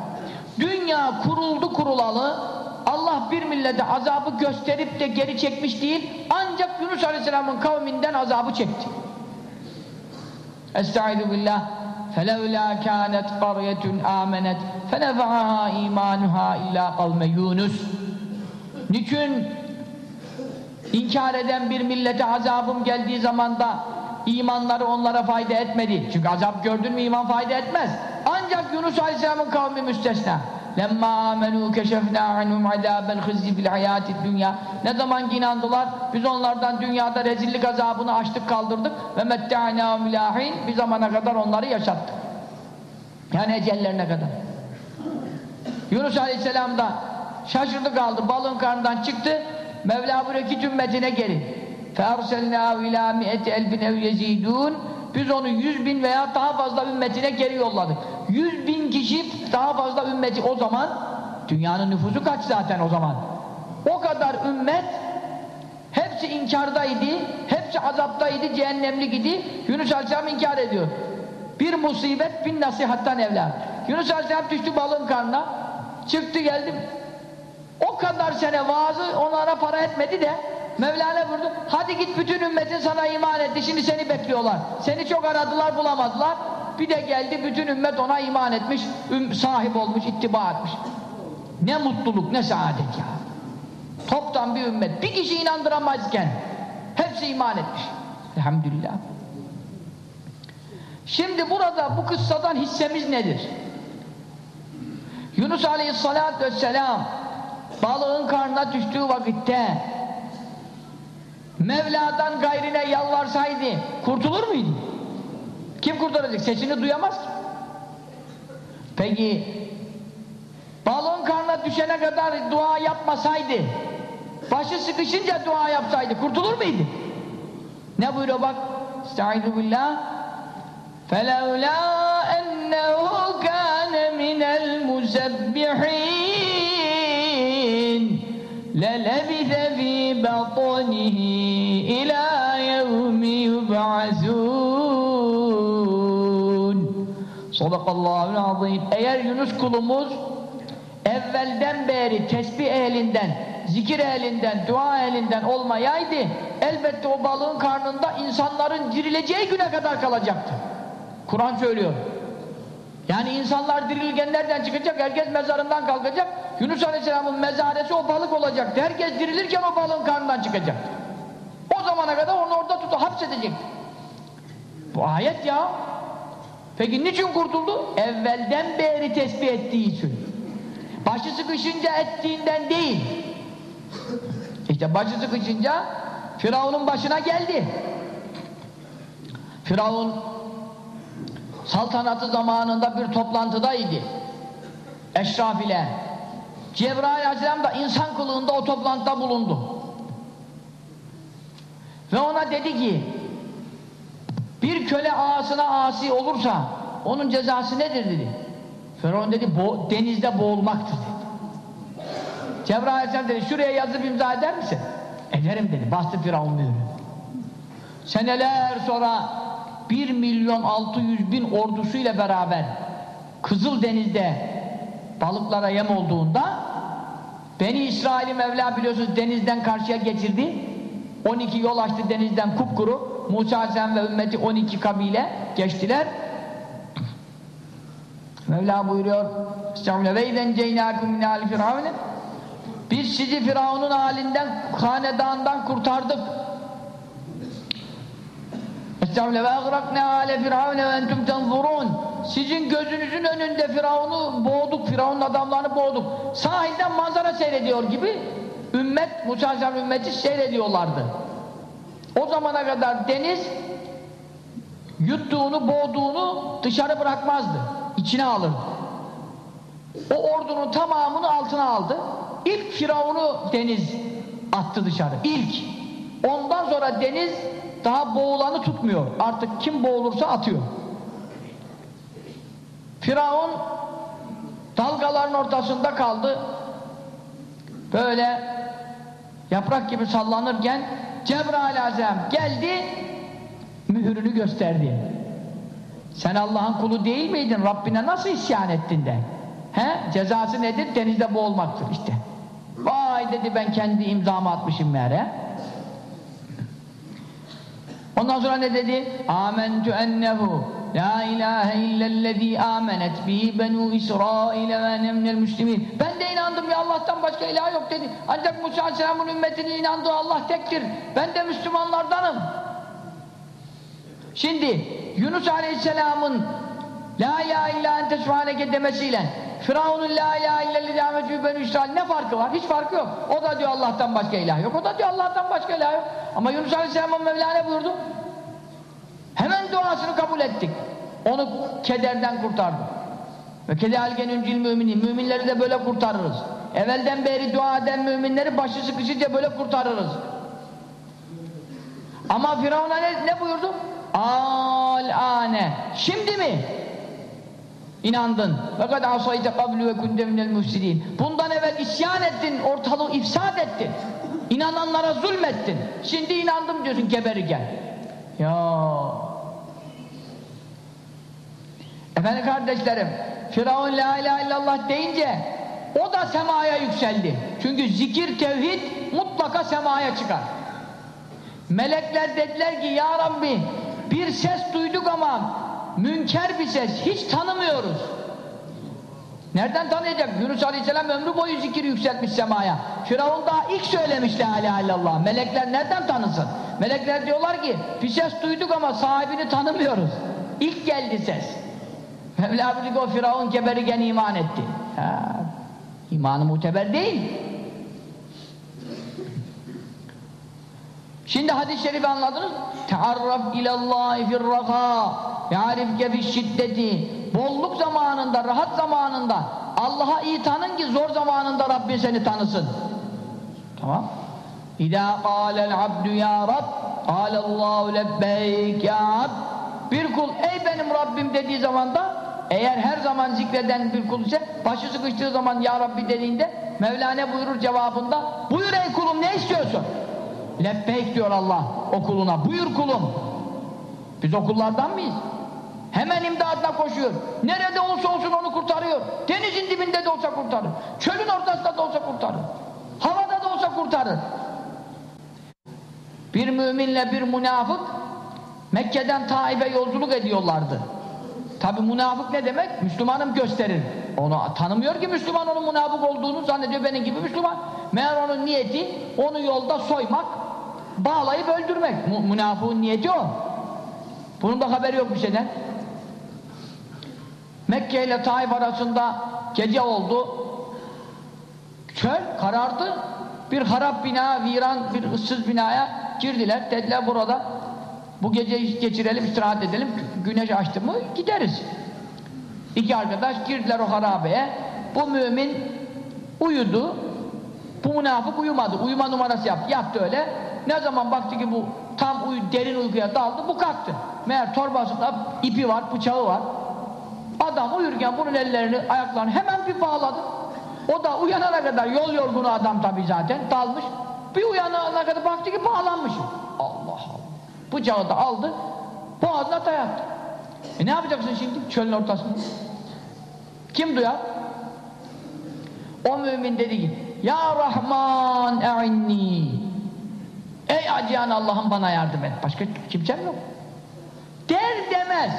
Dünya kuruldu kurulalı Allah bir millete azabı gösterip de geri çekmiş değil ancak Yunus Aleyhisselam'ın kavminden azabı çekti. Estaizu billah فَلَوْلَا كَانَتْ قَرْيَةٌ آمَنَتْ فَنَفَعَهَا اِيمَانُهَا اِلَّا قَوْمَ Yunus Niçin İnkar eden bir millete azabım geldiği zaman da imanları onlara fayda etmedi. Çünkü azap gördün mü iman fayda etmez. Ancak Yunus Aleyhisselam'ın kavmi müstesna. Lemma amenu keşefna anhum azabel hizzi fil hayatid dünya. Ne zaman ki inandılar biz onlardan dünyada rezillik azabını açtık kaldırdık ve metta'na milahin bir zamana kadar onları yaşattık. Yani ecellerine kadar. Yunus Aleyhisselam da şaşırdı kaldı balığın karnından çıktı Mevla buyuruyor git ümmetine geri. فَاَرْسَلْنَا وِلَا مِئَةِ اَلْبٍ اَوْ يَزِيدُونَ Biz onu yüz bin veya daha fazla ümmetine geri yolladık. Yüz bin kişi daha fazla ümmeti o zaman dünyanın nüfusu kaç zaten o zaman? O kadar ümmet hepsi inkardaydı, hepsi azaptaydı, cehennemlik idi. Yunus Aleyhisselam inkar ediyor. Bir musibet bin nasihattan evlat. Yunus Aleyhisselam düştü balın karnına. Çıktı geldi. o kadar sene vaazı onlara para etmedi de Mevlana vurdu. Hadi git bütün ümmetin sana iman etti. Şimdi seni bekliyorlar. Seni çok aradılar bulamadılar. Bir de geldi bütün ümmet ona iman etmiş. Sahip olmuş, ittiba etmiş. Ne mutluluk, ne saadet ya. Toptan bir ümmet. Bir kişi inandıramazken hepsi iman etmiş. Elhamdülillah. Şimdi burada bu kıssadan hissemiz nedir? Yunus Aleyhisselatü Vesselam balığın karnına düştüğü vakitte Mevla'dan gayrine yalvarsaydı kurtulur muydu? Kim kurtaracak? Sesini duyamaz ki. Peki balon karnına düşene kadar dua yapmasaydı başı sıkışınca dua yapsaydı kurtulur muydu? Ne buyuruyor bak Estaizu billah فَلَوْلَا المسبحين للبث في بطنه إلى يوم يبعثون صدق الله العظيم eğer Yunus kulumuz evvelden beri tesbih ehlinden zikir ehlinden, dua ehlinden olmayaydı elbette o balığın karnında insanların dirileceği güne kadar kalacaktı Kur'an söylüyor yani insanlar dirilirken nereden çıkacak? Herkes mezarından kalkacak. Yunus Aleyhisselam'ın mezaresi o balık olacaktı. Herkes dirilirken o balığın karnından çıkacak. O zamana kadar onu orada tutup hapsedecek. Bu ayet ya. Peki niçin kurtuldu? Evvelden beri tesbih ettiği için. Başı sıkışınca ettiğinden değil. İşte başı sıkışınca Firavun'un başına geldi. Firavun saltanatı zamanında bir toplantıdaydı. Eşraf ile. Cebrail Aleyhisselam da insan kılığında o toplantıda bulundu. Ve ona dedi ki bir köle ağasına asi olursa onun cezası nedir dedi. Firavun dedi bo denizde boğulmaktır dedi. Cebrail Aleyhisselam dedi şuraya yazıp imza eder misin? Ederim dedi. Bastı Firavun mührü. Seneler sonra 1 milyon 600 bin ordusuyla beraber Kızıldeniz'de balıklara yem olduğunda Beni İsrail'i Mevla biliyorsunuz denizden karşıya geçirdi. 12 yol açtı denizden kupkuru. Musa Aleyhisselam ve ümmeti 12 kabile geçtiler. Mevla buyuruyor biz sizi Firavun'un halinden hanedandan kurtardık Agrakne ale firavune ve entum tenzurun. Sizin gözünüzün önünde Firavun'u boğduk, Firavun'un adamlarını boğduk. Sahilden manzara seyrediyor gibi ümmet, Musa Aleyhisselam ümmeti seyrediyorlardı. O zamana kadar deniz yuttuğunu, boğduğunu dışarı bırakmazdı içine alırdı. O ordunun tamamını altına aldı. İlk Firavun'u deniz attı dışarı ilk. Ondan sonra deniz daha boğulanı tutmuyor. Artık kim boğulursa atıyor. Firavun dalgaların ortasında kaldı. Böyle yaprak gibi sallanırken Cebrail Aleyhisselam geldi mühürünü gösterdi. Sen Allah'ın kulu değil miydin? Rabbine nasıl isyan ettin de? He? Cezası nedir? Denizde boğulmaktır işte. Vay dedi ben kendi imzamı atmışım meğer Ondan sonra ne dedi? Amentu ennehu la ilahe illellezî amenet bihi benu İsrail ve enemnel müslimin. Ben de inandım ya Allah'tan başka ilah yok dedi. Ancak Musa Aleyhisselam'ın ümmetinin inandığı Allah tektir. Ben de Müslümanlardanım. Şimdi Yunus Aleyhisselam'ın La ilahe illa ente subhaneke demesiyle Firavun'un la ilahe illellezî amenet bihi benu İsrail ne farkı var? Hiç farkı yok. O da diyor Allah'tan başka ilah yok. O da diyor Allah'tan başka ilah yok. Ama Yunus Aleyhisselam'ın Mevla ne buyurdu? Hemen duasını kabul ettik. Onu kederden kurtardı. Ve kedâlgen üncil müminin. Müminleri de böyle kurtarırız. Evvelden beri dua eden müminleri başı sıkışınca böyle kurtarırız. Ama Firavun'a ne, ne buyurdu? Al-ane. Şimdi mi? İnandın. Fakat asayte kablu ve kunde minel müfsidin. Bundan evvel isyan ettin, ortalığı ifsad ettin. İnananlara zulmettin. Şimdi inandım diyorsun geberirken. Ya. Efendim kardeşlerim, Firavun la ilahe illallah deyince o da semaya yükseldi. Çünkü zikir, tevhid mutlaka semaya çıkar. Melekler dediler ki ya Rabbi bir ses duyduk ama münker bir ses, hiç tanımıyoruz. Nereden tanıyacak? Yunus Aleyhisselam ömrü boyu zikir yükseltmiş semaya. Firavun daha ilk söylemiş la ilahe illallah. Melekler nereden tanısın? Melekler diyorlar ki bir ses duyduk ama sahibini tanımıyoruz. İlk geldi ses. <laughs> Mevla ki o Firavun geberirken iman etti. Ha, imanı muteber değil. Şimdi hadis-i şerifi anladınız. Tearraf ilallahi firraka ya'rifke fi'şiddeti Bolluk zamanında, rahat zamanında Allah'a iyi tanın ki zor zamanında Rabbin seni tanısın. Tamam. İzâ kâlel abdü ya Rab kâlellâhu lebbeyk ya abd Bir kul ey benim Rabbim dediği zaman da Eğer her zaman zikreden bir kul ise başı sıkıştığı zaman Ya Rabbi dediğinde Mevlana buyurur cevabında buyur ey kulum ne istiyorsun? Lebbeyk diyor Allah o kuluna buyur kulum. Biz okullardan mıyız? Hemen imdadına koşuyor. Nerede olsa olsun onu kurtarıyor. Denizin dibinde de olsa kurtarır. Çölün ortasında da olsa kurtarır. Havada da olsa kurtarır. Bir müminle bir münafık Mekke'den Taif'e yolculuk ediyorlardı. Tabi münafık ne demek? Müslümanım gösterir. Onu tanımıyor ki Müslüman onun münafık olduğunu zannediyor benim gibi Müslüman. Meğer onun niyeti onu yolda soymak, bağlayıp öldürmek. M münafığın niyeti o. Bunun da haberi yok bir şeyden. Mekke ile Taif arasında gece oldu. Çöl karardı. Bir harap bina, viran bir ıssız binaya girdiler. Dediler burada bu geceyi geçirelim, istirahat edelim. Güneş açtı mı gideriz. İki arkadaş girdiler o harabeye. Bu mümin uyudu. Bu münafık uyumadı. Uyuma numarası yaptı. Yaptı öyle. Ne zaman baktı ki bu tam uyu, derin uykuya daldı, bu kalktı. Meğer torbasında ipi var, bıçağı var. Adam uyurken bunun ellerini, ayaklarını hemen bir bağladı. O da uyanana kadar, yol yorgunu adam tabii zaten, dalmış. Bir uyanana kadar baktı ki bağlanmış. Allah Allah. Bıçağı da aldı, boğazına dayattı. E ne yapacaksın şimdi çölün ortasında? Kim duyar? O mümin dedi ki, Ya Rahman e'inni Ey acıyan Allah'ım bana yardım et. Başka kimsem yok. Der demez.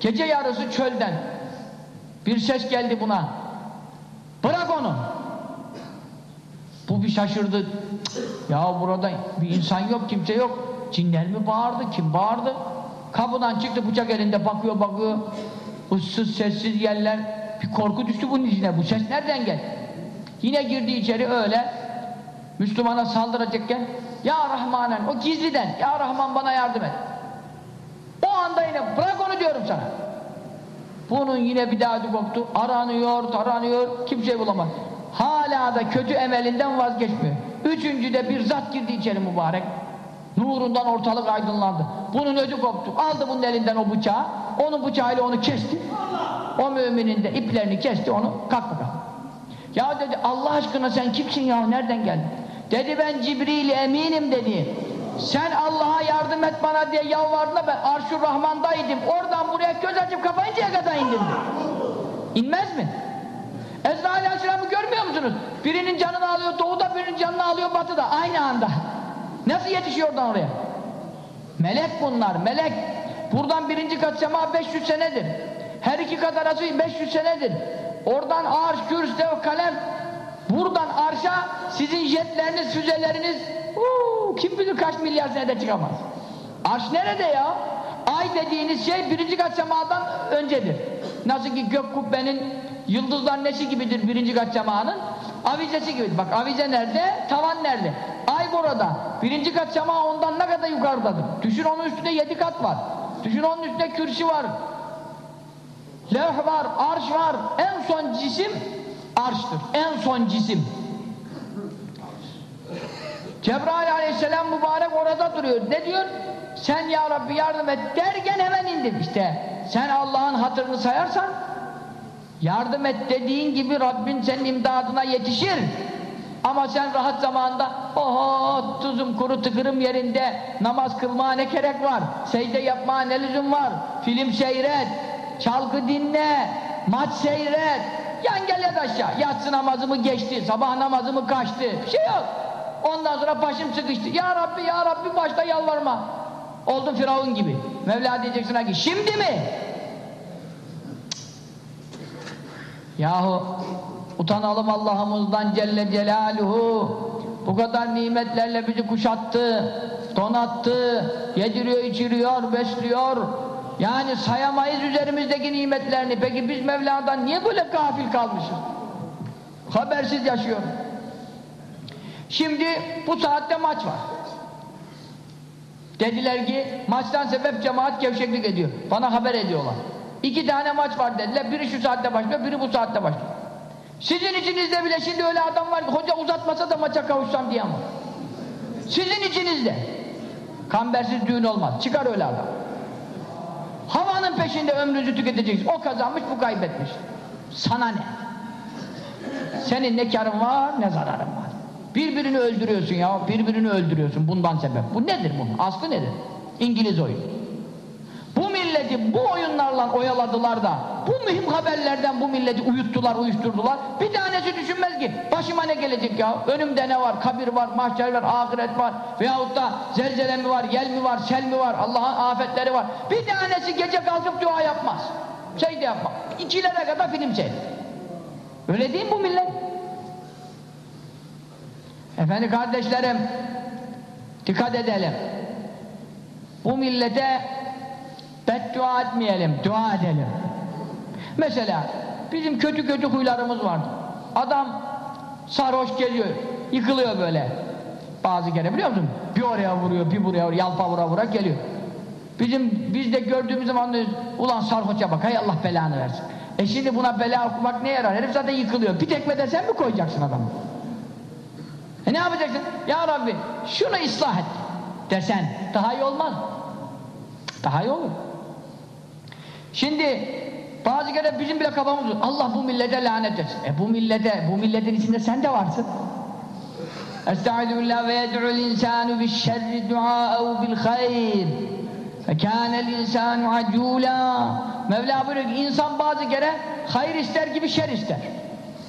Gece yarısı çölden bir ses geldi buna. Bırak onu. Bu bir şaşırdı. Ya burada bir insan yok, kimse yok. Cinler mi bağırdı, kim bağırdı? Kapıdan çıktı bıçak elinde bakıyor bakıyor. Issız sessiz yerler. Bir korku düştü bunun içine. Bu ses nereden geldi? Yine girdi içeri öyle. Müslümana saldıracakken Ya Rahmanen o gizliden Ya Rahman bana yardım et. O anda yine bırak onu diyorum sana. Bunun yine bir daha koptu. Aranıyor, taranıyor, kimse bulamaz. Hala da kötü emelinden vazgeçmiyor. Üçüncüde bir zat girdi içeri mübarek. Nurundan ortalık aydınlandı. Bunun ödü koptu. Aldı bunun elinden o bıçağı. Onun bıçağıyla onu kesti. O müminin de iplerini kesti onu. Kalk bakalım. Ya dedi Allah aşkına sen kimsin ya? Nereden geldin? Dedi ben Cibril eminim dedi. Sen Allah'a yardım et bana diye yalvardın da ben Arşur Rahman'daydım. Oradan buraya göz açıp kapayıncaya kadar indim. İnmez mi? Ezrail Aleyhisselam'ı görmüyor musunuz? Birinin canını alıyor doğuda, birinin canını alıyor batıda. Aynı anda. Nasıl yetişiyor oradan oraya? Melek bunlar, melek. Buradan birinci kat sema 500 senedir. Her iki kat arası 500 senedir. Oradan arş, kürsü, kalem. Buradan arşa sizin jetleriniz, füzeleriniz uu, kim bilir kaç milyar senede çıkamaz. Arş nerede ya? Ay dediğiniz şey birinci kat semadan öncedir. Nasıl ki gök kubbenin yıldızlar nesi gibidir birinci kat semanın? Avizesi gibidir. Bak avize nerede? Tavan nerede? Ay burada. Birinci kat sema ondan ne kadar yukarıdadır? Düşün onun üstünde yedi kat var. Düşün onun üstünde kürsü var. Levh var, arş var. En son cisim arştır. En son cisim. Cebrail aleyhisselam mübarek orada duruyor. Ne diyor? Sen ya Rabbi yardım et derken hemen indim. İşte sen Allah'ın hatırını sayarsan yardım et dediğin gibi Rabbin senin imdadına yetişir. Ama sen rahat zamanda oho tuzum kuru tıkırım yerinde namaz kılmaya ne gerek var? Secde yapmaya ne lüzum var? Film seyret, çalgı dinle, maç seyret. Yan gel ya aşağı. Yatsı namazımı geçti, sabah namazımı kaçtı. Bir şey yok. Ondan sonra başım sıkıştı. Ya Rabbi, Ya Rabbi başta yalvarma. Oldun Firavun gibi. Mevla diyeceksin ki şimdi mi? Yahu utanalım Allah'ımızdan Celle Celaluhu. Bu kadar nimetlerle bizi kuşattı, donattı, yediriyor, içiriyor, besliyor. Yani sayamayız üzerimizdeki nimetlerini. Peki biz Mevla'dan niye böyle gafil kalmışız? Habersiz yaşıyoruz. Şimdi bu saatte maç var. Dediler ki maçtan sebep cemaat gevşeklik ediyor. Bana haber ediyorlar. İki tane maç var dediler. Biri şu saatte başlıyor, biri bu saatte başlıyor. Sizin içinizde bile şimdi öyle adam var hoca uzatmasa da maça kavuşsam diye ama. Sizin içinizde. Kambersiz düğün olmaz. Çıkar öyle adam. Havanın peşinde ömrünüzü tüketeceksin. O kazanmış, bu kaybetmiş. Sana ne? Senin ne karın var, ne zararın var. Birbirini öldürüyorsun ya, birbirini öldürüyorsun bundan sebep. Bu nedir bunun? Aslı nedir? İngiliz oyunu. Milleti bu oyunlarla oyaladılar da bu mühim haberlerden bu milleti uyuttular, uyuşturdular. Bir tanesi düşünmez ki başıma ne gelecek ya? Önümde ne var? Kabir var, mahşer var, ahiret var. Veyahut da zelzele mi var, yel mi var, sel mi var, Allah'ın afetleri var. Bir tanesi gece kalkıp dua yapmaz. Şey de yapmaz. İkilere kadar film seyret. Öyle değil mi bu millet? Efendi kardeşlerim dikkat edelim. Bu millete beddua etmeyelim, dua edelim. Mesela bizim kötü kötü huylarımız vardı. Adam sarhoş geliyor, yıkılıyor böyle. Bazı kere biliyor musun? Bir oraya vuruyor, bir buraya vuruyor, yalpa vura vura geliyor. Bizim biz de gördüğümüz zaman diyoruz, ulan sarhoşa bak, hay Allah belanı versin. E şimdi buna bela okumak ne yarar? Herif zaten yıkılıyor. Bir tekme de sen mi koyacaksın adamı? E ne yapacaksın? Ya Rabbi şunu ıslah et desen daha iyi olmaz. Daha iyi olur. Şimdi bazı kere bizim bile kafamız Allah bu millete lanet etsin. E bu millete, bu milletin içinde sen de varsın. Estaizu billah ve yed'u'l insanu bi'ş-şerri du'a'u bil hayr. Fekânel insanu acûlâ. Mevla buyuruyor ki insan bazı kere hayır ister gibi şer ister.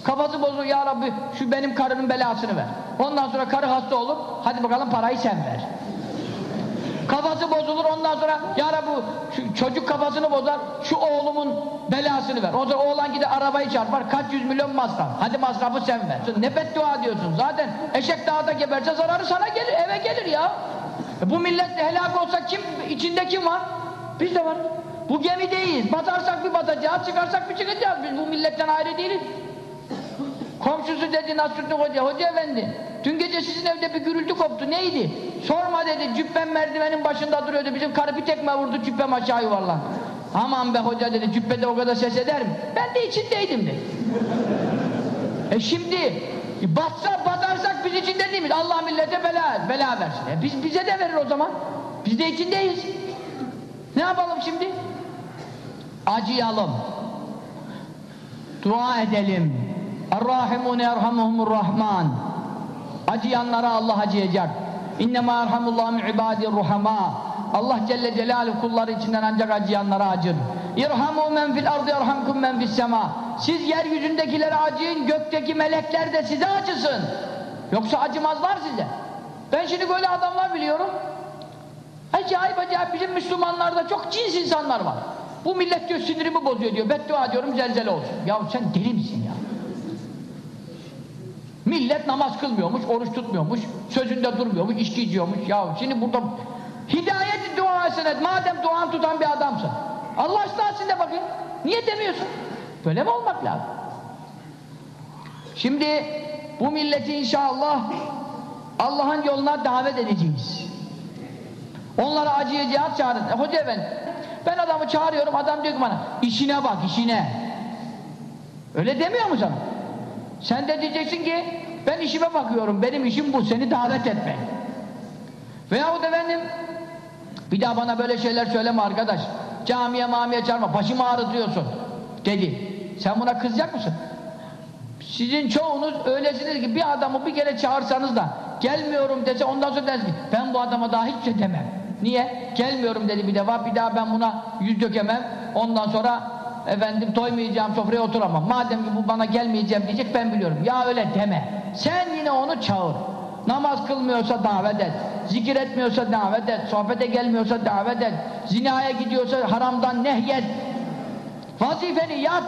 Kafası bozulur ya Rabbi şu benim karının belasını ver. Ondan sonra karı hasta olur. Hadi bakalım parayı sen ver. Kafası bozulur ondan sonra ya şu çocuk kafasını bozar şu oğlumun belasını ver. O zaman oğlan gider arabayı çarpar kaç yüz milyon masraf. Hadi masrafı sen ver. Ne beddua diyorsun zaten eşek dağda geberse zararı sana gelir eve gelir ya. E bu millet helak olsa kim içinde kim var? Biz de var. Bu gemideyiz. Batarsak bir batacağız, çıkarsak bir çıkacağız. Biz bu milletten ayrı değiliz. Komşusu dedi Nasrüddin Hoca, Hoca Efendi dün gece sizin evde bir gürültü koptu neydi? Sorma dedi cübbem merdivenin başında duruyordu bizim karı bir tekme vurdu cübbem aşağı yuvarlan. Aman be hoca dedi cübbede o kadar ses eder mi? Ben de içindeydim dedi. e şimdi batsa batarsak biz içinde değil miyiz? Allah millete bela, bela versin. E biz, bize de verir o zaman. Biz de içindeyiz. Ne yapalım şimdi? Acıyalım. Dua edelim. Er-Rahimun yerhamuhumur Rahman. Acıyanlara Allah acıyacak. İnnemâ erhamullâhu min ibâdir ruhamâ. Allah Celle Celaluhu kulları içinden ancak acıyanlara acır. İrhamu men fil ardı yerhamkum men fis sema. Siz yeryüzündekilere acıyın, gökteki melekler de size acısın. Yoksa acımazlar size. Ben şimdi böyle adamlar biliyorum. Acayip acayip bizim Müslümanlarda çok cins insanlar var. Bu millet diyor sinirimi bozuyor diyor. Beddua diyorum zelzele olsun. Ya sen deli misin ya? Millet namaz kılmıyormuş, oruç tutmuyormuş, sözünde durmuyormuş, içki içiyormuş. Ya şimdi burada hidayet duasını et. Madem duan tutan bir adamsın. Allah aşkına bakayım. Niye demiyorsun? Böyle mi olmak lazım? Şimdi bu milleti inşallah Allah'ın yoluna davet edeceğiz. Onlara acıyacağız çağırın. E, hoca efendi, ben adamı çağırıyorum, adam diyor ki bana, işine bak, işine. Öyle demiyor mu sana? Sen de diyeceksin ki, ben işime bakıyorum, benim işim bu, seni davet etmek. Veyahut efendim, bir daha bana böyle şeyler söyleme arkadaş. Camiye mamiye çağırma, başımı ağrıtıyorsun, dedi. Sen buna kızacak mısın? Sizin çoğunuz öylesiniz ki bir adamı bir kere çağırsanız da gelmiyorum dese ondan sonra dersin ki ben bu adama daha hiç şey demem. Niye? Gelmiyorum dedi bir defa bir daha ben buna yüz dökemem. Ondan sonra efendim doymayacağım sofraya oturamam. Madem ki bu bana gelmeyeceğim diyecek ben biliyorum. Ya öyle deme. Sen yine onu çağır. Namaz kılmıyorsa davet et. Zikir etmiyorsa davet et. Sohbete gelmiyorsa davet et. Zinaya gidiyorsa haramdan nehyet. Vazifeni yap.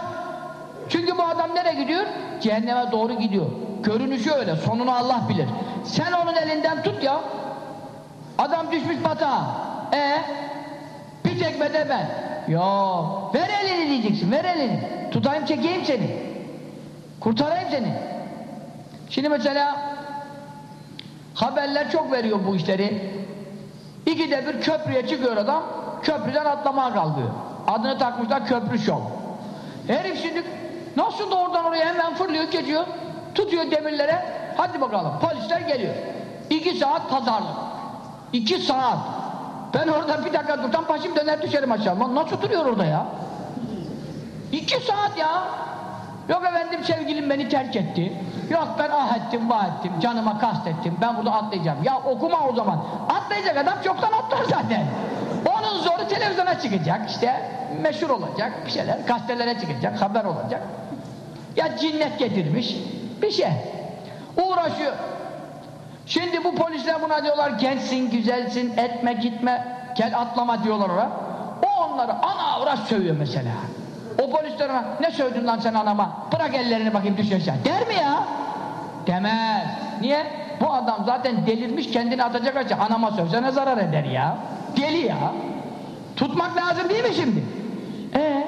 Çünkü bu adam nereye gidiyor? Cehenneme doğru gidiyor. Görünüşü öyle, sonunu Allah bilir. Sen onun elinden tut ya. Adam düşmüş batağa. E bir tekmede ben. Ya ver elini diyeceksin, ver elini. Tutayım çekeyim seni. Kurtarayım seni. Şimdi mesela haberler çok veriyor bu işleri. İkide bir köprüye çıkıyor adam, köprüden atlamaya kalkıyor. Adını takmışlar köprü şov. Herif şimdi nasıl da oradan oraya hemen fırlıyor geçiyor. Tutuyor demirlere. Hadi bakalım polisler geliyor. İki saat pazarlık. İki saat. Ben orada bir dakika dursam başım döner düşerim aşağı. Lan nasıl duruyor orada ya? İki saat ya. Yok efendim sevgilim beni terk etti. Yok ben ah ettim, vah ettim, canıma kast ettim. Ben burada atlayacağım. Ya okuma o zaman. Atlayacak adam çoktan atlar zaten. Onun zoru televizyona çıkacak işte. Meşhur olacak bir şeyler. Gazetelere çıkacak, haber olacak. Ya cinnet getirmiş bir şey. Uğraşıyor. Şimdi bu polisler buna diyorlar gençsin, güzelsin, etme gitme, gel atlama diyorlar ona. O onları ana avrat sövüyor mesela. O polisler ona ne sövdün lan sen anama? Bırak ellerini bakayım düş aşağı. Der mi ya? Demez. Niye? Bu adam zaten delirmiş kendini atacak aşağı. Anama sövse ne zarar eder ya? Deli ya. Tutmak lazım değil mi şimdi? Ee,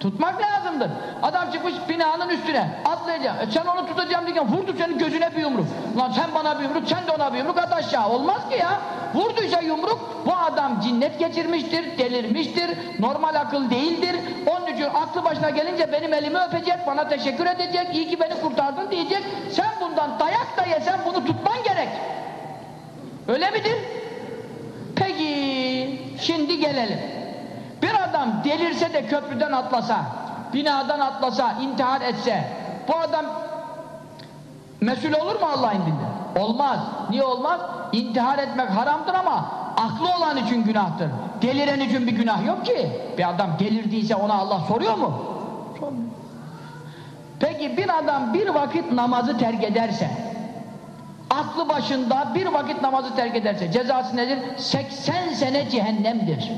tutmak lazımdır. Adam çıkmış binanın üstüne atlayacak. E sen onu tutacağım diye vurdu senin gözüne bir yumruk. Lan sen bana bir yumruk, sen de ona bir yumruk at aşağı. Olmaz ki ya. Vurduysa yumruk bu adam cinnet geçirmiştir, delirmiştir, normal akıl değildir. Onun için aklı başına gelince benim elimi öpecek, bana teşekkür edecek, iyi ki beni kurtardın diyecek. Sen bundan dayak da yesen bunu tutman gerek. Öyle midir? Peki, şimdi gelelim. Bir adam delirse de köprüden atlasa, binadan atlasa, intihar etse, bu adam mesul olur mu Allah'ın dinde? Olmaz. Niye olmaz? İntihar etmek haramdır ama aklı olan için günahtır. Deliren için bir günah yok ki. Bir adam delirdiyse ona Allah soruyor mu? Peki bir adam bir vakit namazı terk ederse, aklı başında bir vakit namazı terk ederse cezası nedir? 80 sene cehennemdir.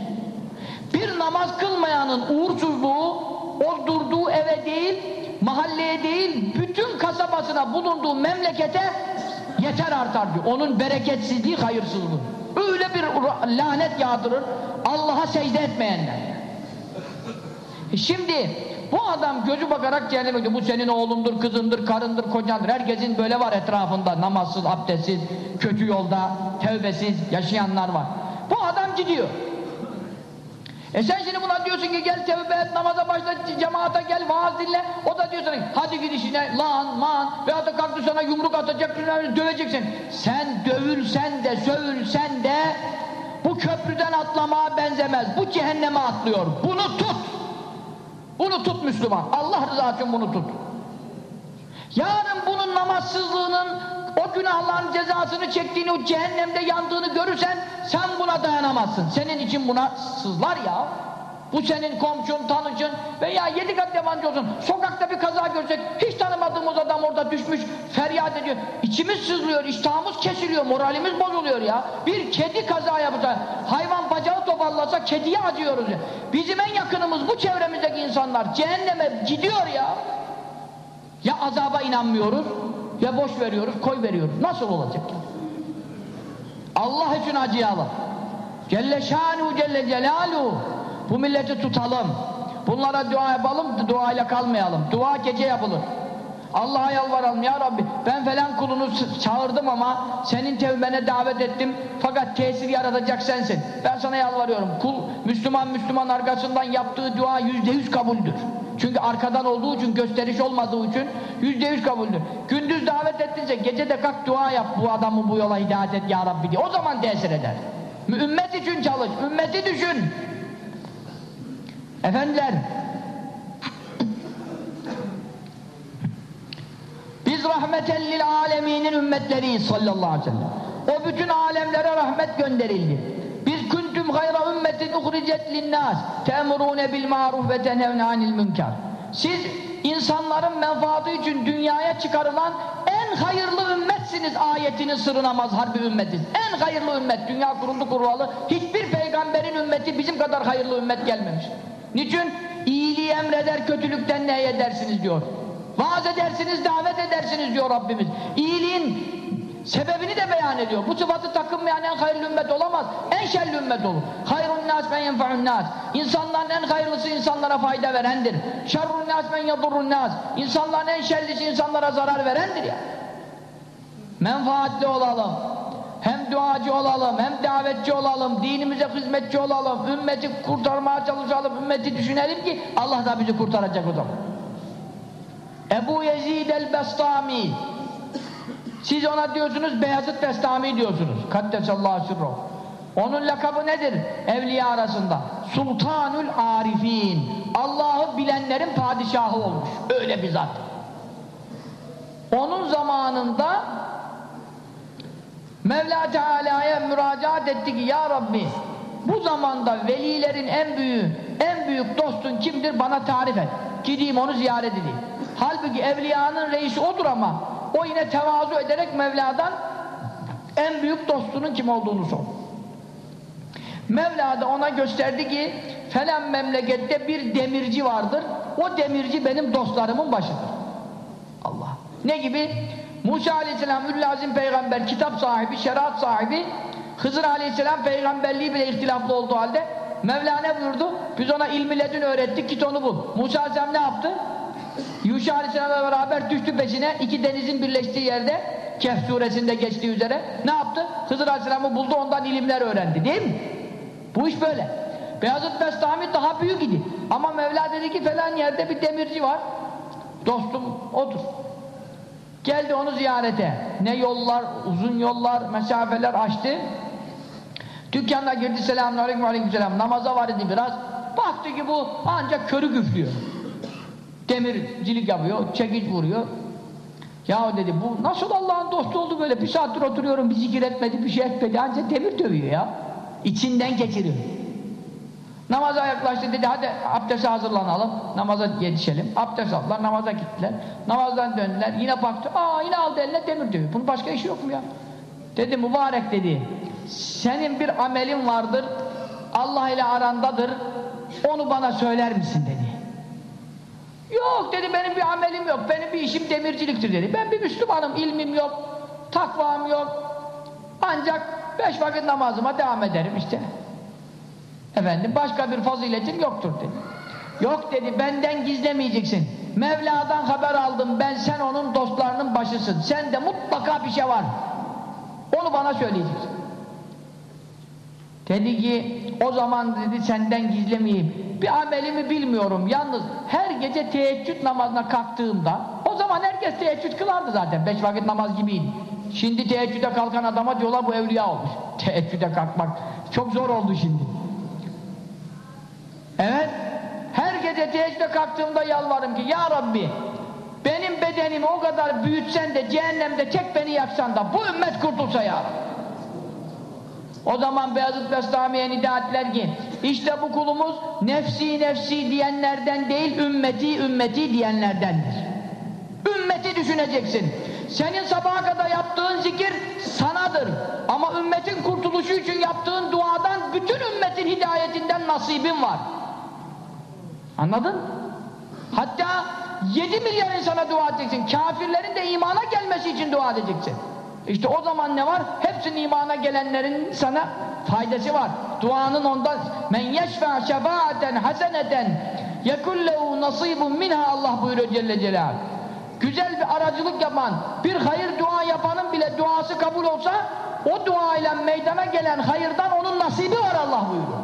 Bir namaz kılmayanın uğursuzluğu o durduğu eve değil, mahalleye değil, bütün kasabasına bulunduğu memlekete yeter artar diyor. Onun bereketsizliği, hayırsızlığı. Öyle bir lanet yağdırır Allah'a secde etmeyenler. Şimdi bu adam gözü bakarak cehenneme gidiyor. Bu senin oğlundur, kızındır, karındır, kocandır. Herkesin böyle var etrafında. Namazsız, abdestsiz, kötü yolda, tevbesiz yaşayanlar var. Bu adam gidiyor. E sen şimdi buna diyorsun ki gel tevbe et, namaza başla, cemaate gel, vaaz dinle. O da diyor sana hadi git işine, lan, man, veyahut da kalktı sana yumruk atacak, döveceksin. Sen dövülsen de, sövülsen de bu köprüden atlamaya benzemez. Bu cehenneme atlıyor. Bunu tut. Bunu tut Müslüman. Allah rızası için bunu tut. Yarın bunun namazsızlığının günahların cezasını çektiğini, o cehennemde yandığını görürsen sen buna dayanamazsın. Senin için buna sızlar ya. Bu senin komşun, tanıcın veya yedi kat yabancı olsun. Sokakta bir kaza görsek hiç tanımadığımız adam orada düşmüş feryat ediyor. İçimiz sızlıyor, iştahımız kesiliyor, moralimiz bozuluyor ya. Bir kedi kaza yapacak. Hayvan bacağı topallasa kediye acıyoruz ya. Bizim en yakınımız bu çevremizdeki insanlar cehenneme gidiyor ya. Ya azaba inanmıyoruz ya boş veriyoruz, koy veriyoruz. Nasıl olacak? Allah için acıyalım. Celle şanu celle celalu. Bu milleti tutalım. Bunlara dua yapalım, duayla kalmayalım. Dua gece yapılır. Allah'a yalvaralım ya Rabbi ben falan kulunu çağırdım ama senin tevbene davet ettim fakat tesir yaratacak sensin. Ben sana yalvarıyorum. Kul Müslüman Müslüman arkasından yaptığı dua yüzde yüz kabuldür. Çünkü arkadan olduğu için gösteriş olmadığı için yüzde yüz kabuldür. Gündüz davet ettince gece de kalk dua yap bu adamı bu yola hidayet et ya Rabbi diye. O zaman tesir eder. Ümmet için çalış. Ümmeti düşün. Efendiler Biz rahmeten lil aleminin ümmetleriyiz sallallahu aleyhi ve sellem. O bütün alemlere rahmet gönderildi. Kuntum gayra ümmetin uhricet linnas te'murune bil maruf ve tenhevne anil münker. Siz insanların menfaati için dünyaya çıkarılan en hayırlı ümmetsiniz ayetinin sırrına mazhar bir ümmetiz. En hayırlı ümmet dünya kuruldu kurulalı hiçbir peygamberin ümmeti bizim kadar hayırlı ümmet gelmemiş. Niçin? İyiliği emreder kötülükten ne edersiniz diyor. Vaaz edersiniz, davet edersiniz diyor Rabbimiz. İyiliğin sebebini de beyan ediyor. Bu sıfatı takınmayan en hayırlı ümmet olamaz. En şerli ümmet olur. Hayrun nas men yenfa'un nas. İnsanların en hayırlısı insanlara fayda verendir. Şerrun nas men yadurrun nas. İnsanların en şerlisi insanlara zarar verendir ya. Menfaatli olalım. Hem duacı olalım, hem davetçi olalım, dinimize hizmetçi olalım, ümmeti kurtarmaya çalışalım, ümmeti düşünelim ki Allah da bizi kurtaracak o zaman. Ebu Yezid el-Bestami siz ona diyorsunuz Beyazıt Bestami diyorsunuz. Kaddesallahu sirruh. Onun lakabı nedir? Evliya arasında. Sultanül Arifin. Allah'ı bilenlerin padişahı olmuş. Öyle bir zat. Onun zamanında Mevla Teala'ya müracaat etti ki Ya Rabbi bu zamanda velilerin en büyüğü, en büyük dostun kimdir bana tarif et. Gideyim onu ziyaret edeyim. Halbuki evliyanın reisi odur ama o yine tevazu ederek Mevla'dan en büyük dostunun kim olduğunu sor. Mevla da ona gösterdi ki falan memlekette bir demirci vardır. O demirci benim dostlarımın başıdır. Allah. Ne gibi? Musa aleyhisselam Üllazim peygamber, kitap sahibi, şeriat sahibi Hızır aleyhisselam peygamberliği bile ihtilaflı olduğu halde Mevla ne buyurdu? Biz ona ilmi ledün öğrettik, git onu bul. Musa aleyhisselam ne yaptı? Yuşa aleyhisselamla beraber düştü peşine, iki denizin birleştiği yerde Kehf suresinde geçtiği üzere ne yaptı? Hızır aleyhisselamı buldu, ondan ilimler öğrendi değil mi? Bu iş böyle. Beyazıt Bestami daha büyük idi. Ama Mevla dedi ki falan yerde bir demirci var. Dostum odur. Geldi onu ziyarete. Ne yollar, uzun yollar, mesafeler açtı. Dükkanına girdi selamünaleyküm aleykümselam. Namaza var idi biraz. Baktı ki bu ancak körü güflüyor. Demircilik yapıyor, çekiç vuruyor. Ya dedi bu nasıl Allah'ın dostu oldu böyle bir saattir oturuyorum bir zikir etmedi bir şey etmedi ancak demir dövüyor ya. İçinden geçiriyor. Namaza yaklaştı dedi hadi abdeste hazırlanalım namaza yetişelim. Abdest aldılar namaza gittiler. Namazdan döndüler yine baktı aa yine aldı eline demir dövüyor. Bunun başka işi yok mu ya? Dedi mübarek dedi senin bir amelin vardır Allah ile arandadır onu bana söyler misin dedi. Yok dedi benim bir amelim yok benim bir işim demirciliktir dedi. Ben bir Müslümanım ilmim yok takvam yok ancak beş vakit namazıma devam ederim işte. Efendim başka bir faziletim yoktur dedi. Yok dedi benden gizlemeyeceksin. Mevla'dan haber aldım ben sen onun dostlarının başısın. Sende mutlaka bir şey var. Onu bana söyleyeceksin. Dedi ki o zaman dedi senden gizlemeyeyim. Bir amelimi bilmiyorum. Yalnız her gece teheccüd namazına kalktığımda o zaman herkes teheccüd kılardı zaten. Beş vakit namaz gibiydi. Şimdi teheccüde kalkan adama diyorlar bu evliya olmuş. <laughs> Teheccüde kalkmak çok zor oldu şimdi. Evet. Her gece teheccüde kalktığımda yalvarırım ki Ya Rabbi benim bedenimi o kadar büyütsen de cehennemde tek beni yaksan da bu ümmet kurtulsa ya Rabbi. O zaman Beyazıt Bestami'ye nida ettiler ki işte bu kulumuz nefsi nefsi diyenlerden değil ümmeti ümmeti diyenlerdendir. Ümmeti düşüneceksin. Senin sabaha kadar yaptığın zikir sanadır. Ama ümmetin kurtuluşu için yaptığın duadan bütün ümmetin hidayetinden nasibin var. Anladın? Hatta 7 milyar insana dua edeceksin. Kafirlerin de imana gelmesi için dua edeceksin. İşte o zaman ne var? Hepsinin imana gelenlerin sana faydası var. Duanın ondan men yeşfe şefaaten haseneten yekullehu nasibun minha Allah buyuruyor Celle Celal. Güzel bir aracılık yapan, bir hayır dua yapanın bile duası kabul olsa o dua ile meydana gelen hayırdan onun nasibi var Allah buyuruyor.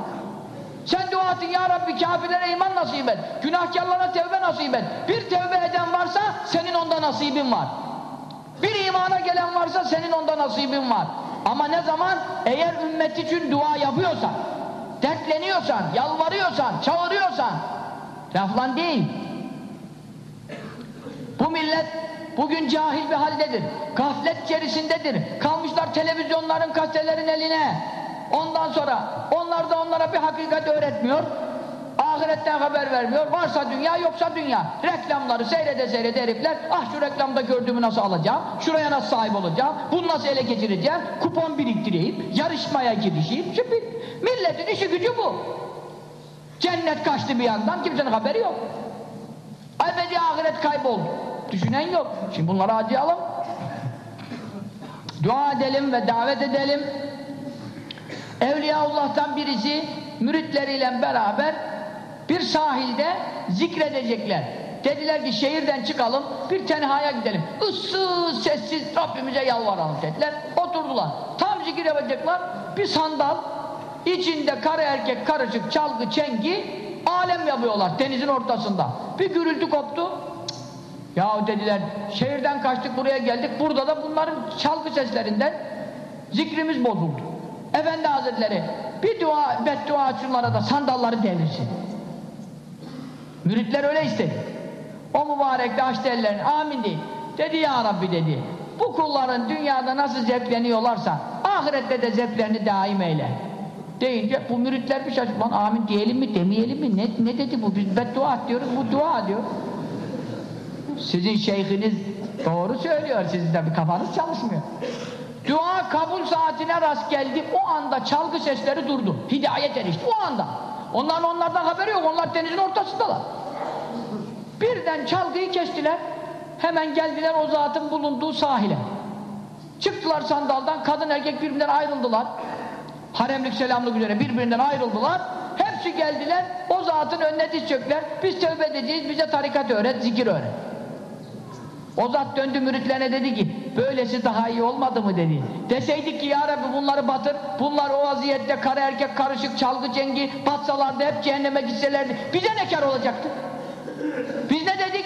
Sen dua ettin ya Rabbi kafirlere iman nasip et. Günahkarlara tevbe nasip et. Bir tevbe eden varsa senin onda nasibin var. Bir imana gelen varsa senin onda nasibin var. Ama ne zaman? Eğer ümmet için dua yapıyorsan, dertleniyorsan, yalvarıyorsan, çağırıyorsan, laflan değil. Bu millet bugün cahil bir haldedir. Gaflet içerisindedir. Kalmışlar televizyonların, gazetelerin eline. Ondan sonra onlar da onlara bir hakikat öğretmiyor. Ahiretten haber vermiyor. Varsa dünya yoksa dünya. Reklamları seyrede seyrede herifler ah şu reklamda gördüğümü nasıl alacağım? Şuraya nasıl sahip olacağım? Bunu nasıl ele geçireceğim? Kupon biriktireyim. Yarışmaya girişeyim. Şimdi milletin işi gücü bu. Cennet kaçtı bir yandan kimsenin haberi yok. Ebedi ahiret kayboldu. Düşünen yok. Şimdi bunları acıyalım. Dua edelim ve davet edelim. Evliyaullah'tan birisi müritleriyle beraber bir sahilde zikredecekler. Dediler ki şehirden çıkalım bir tenhaya gidelim. Issız sessiz Rabbimize yalvaralım dediler. Oturdular. Tam zikir yapacaklar. Bir sandal içinde karı erkek karışık çalgı çengi alem yapıyorlar denizin ortasında. Bir gürültü koptu. Ya dediler şehirden kaçtık buraya geldik. Burada da bunların çalgı seslerinden zikrimiz bozuldu. Efendi Hazretleri bir dua, beddua şunlara da sandalları devirsin. Müritler öyle istedi. O mübarek de açtı ellerini. Amin değil. Dedi ya Rabbi dedi. Bu kulların dünyada nasıl zevkleniyorlarsa ahirette de zevklerini daim eyle. Deyince bu müritler bir şaşırdı. amin diyelim mi demeyelim mi? Ne, ne dedi bu? Biz beddua diyoruz. Bu dua diyor. Sizin şeyhiniz doğru söylüyor. Sizin de bir kafanız çalışmıyor. Dua kabul saatine rast geldi. O anda çalgı sesleri durdu. Hidayet erişti. O anda. Onların onlardan haberi yok. Onlar denizin ortasındalar. Birden çalgıyı kestiler. Hemen geldiler o zatın bulunduğu sahile. Çıktılar sandaldan. Kadın erkek birbirinden ayrıldılar. Haremlik selamlık üzere birbirinden ayrıldılar. Hepsi geldiler. O zatın önüne diz çökler. Biz tövbe edeceğiz. Bize tarikat öğret, zikir öğret. O zat döndü müritlerine dedi ki böylesi daha iyi olmadı mı dedi. Deseydik ki ya Rabbi bunları batır, bunlar o vaziyette karı erkek karışık çalgı cengi batsalardı hep cehenneme gitselerdi. Bize ne kar olacaktı? Biz ne dedik?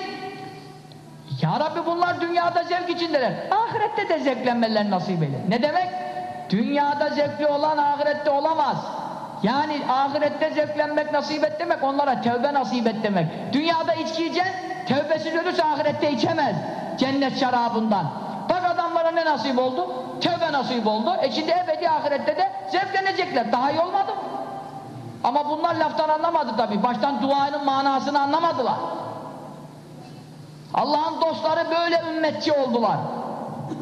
Ya Rabbi bunlar dünyada zevk içindeler. Ahirette de zevklenmeler nasip eyle. Ne demek? Dünyada zevkli olan ahirette olamaz. Yani ahirette zevklenmek nasip et demek onlara tevbe nasip et demek. Dünyada içki içen tevbesiz ölürse ahirette içemez. Cennet şarabından. Bak adamlara ne nasip oldu? Tevbe nasip oldu. E şimdi ebedi ahirette de zevklenecekler. Daha iyi olmadı mı? Ama bunlar laftan anlamadı tabi. Baştan duanın manasını anlamadılar. Allah'ın dostları böyle ümmetçi oldular.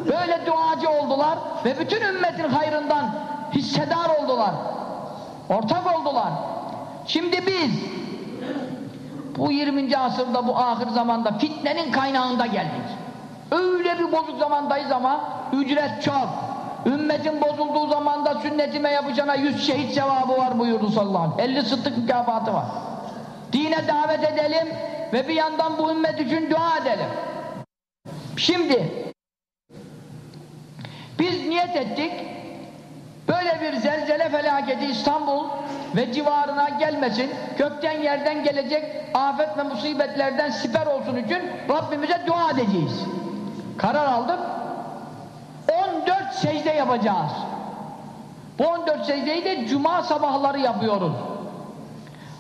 Böyle duacı oldular ve bütün ümmetin hayrından hissedar oldular. Ortak oldular. Şimdi biz bu 20. asırda bu ahir zamanda fitnenin kaynağında geldik. Öyle bir bozuk zamandayız ama ücret çok. Ümmetin bozulduğu zamanda sünnetime yapacağına yüz şehit sevabı var buyurdu sallallahu aleyhi ve sellem. 50 sıddık mükafatı var. Dine davet edelim ve bir yandan bu ümmet için dua edelim. Şimdi biz niyet ettik böyle bir zelzele felaketi İstanbul ve civarına gelmesin, kökten yerden gelecek afet ve musibetlerden siper olsun için Rabbimize dua edeceğiz. Karar aldık. 14 secde yapacağız. Bu 14 secdeyi de cuma sabahları yapıyoruz.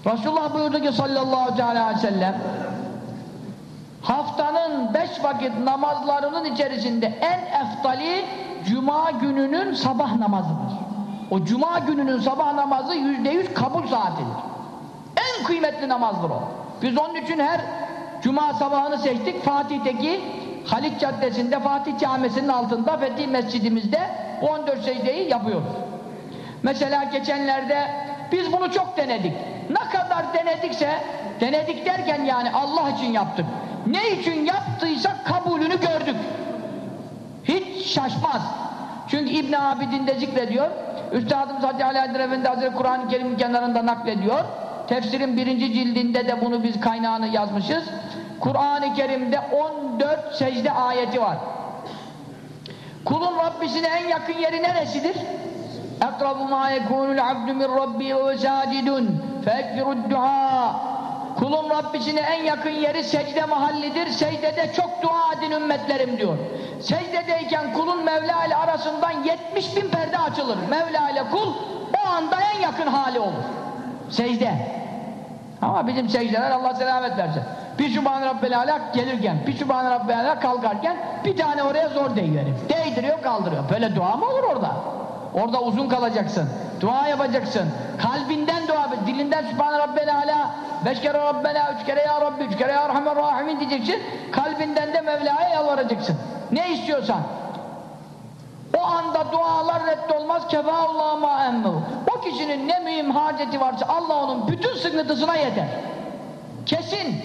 Resulullah buyurdu ki sallallahu aleyhi ve sellem haftanın beş vakit namazlarının içerisinde en eftali cuma gününün sabah namazıdır. O cuma gününün sabah namazı yüzde yüz kabul saatidir. En kıymetli namazdır o. Biz onun için her cuma sabahını seçtik. Fatih'teki Halik Caddesi'nde Fatih Camisi'nin altında Fethi Mescidimizde 14 secdeyi yapıyoruz. Mesela geçenlerde biz bunu çok denedik. Ne kadar denedikse denedik derken yani Allah için yaptık. Ne için yaptıysak kabulünü gördük. Hiç şaşmaz. Çünkü İbn Abidin de zikrediyor. Üstadımız Hacı Ali Aydın Efendi Hazretleri Kur'an-ı Kerim'in kenarında naklediyor. Tefsirin birinci cildinde de bunu biz kaynağını yazmışız. Kur'an-ı Kerim'de 14 secde ayeti var. Kulun Rabbisine en yakın yeri neresidir? اَقْرَبُ مَا يَكُونُ الْعَبْدُ مِنْ رَبِّهِ وَسَاجِدٌ فَاَكْفِرُ الدُّعَاء Kulun Rabbisine en yakın yeri secde mahallidir. Secdede çok dua edin ümmetlerim diyor. Secdedeyken kulun Mevla ile arasından 70 bin perde açılır. Mevla ile kul o anda en yakın hali olur. Secde. Ama bizim secdeler Allah selamet versin. Bir Sübhan Rabbel Alak gelirken, bir Sübhan Rabbel Alak kalkarken bir tane oraya zor değiverir. Değdiriyor kaldırıyor. Böyle dua mı olur orada? Orada uzun kalacaksın. Dua yapacaksın. Kalbinden dua, dilinden Sübhan Rabbel Ala, beş kere Rabbena, üç kere Ya Rabbi, üç kere Ya Rahman Rahimin diyeceksin. Kalbinden de Mevla'ya yalvaracaksın. Ne istiyorsan. O anda dualar reddolmaz. Kefâullâhu mâ emmu. O kişinin ne mühim haceti varsa Allah onun bütün sıkıntısına yeter. Kesin.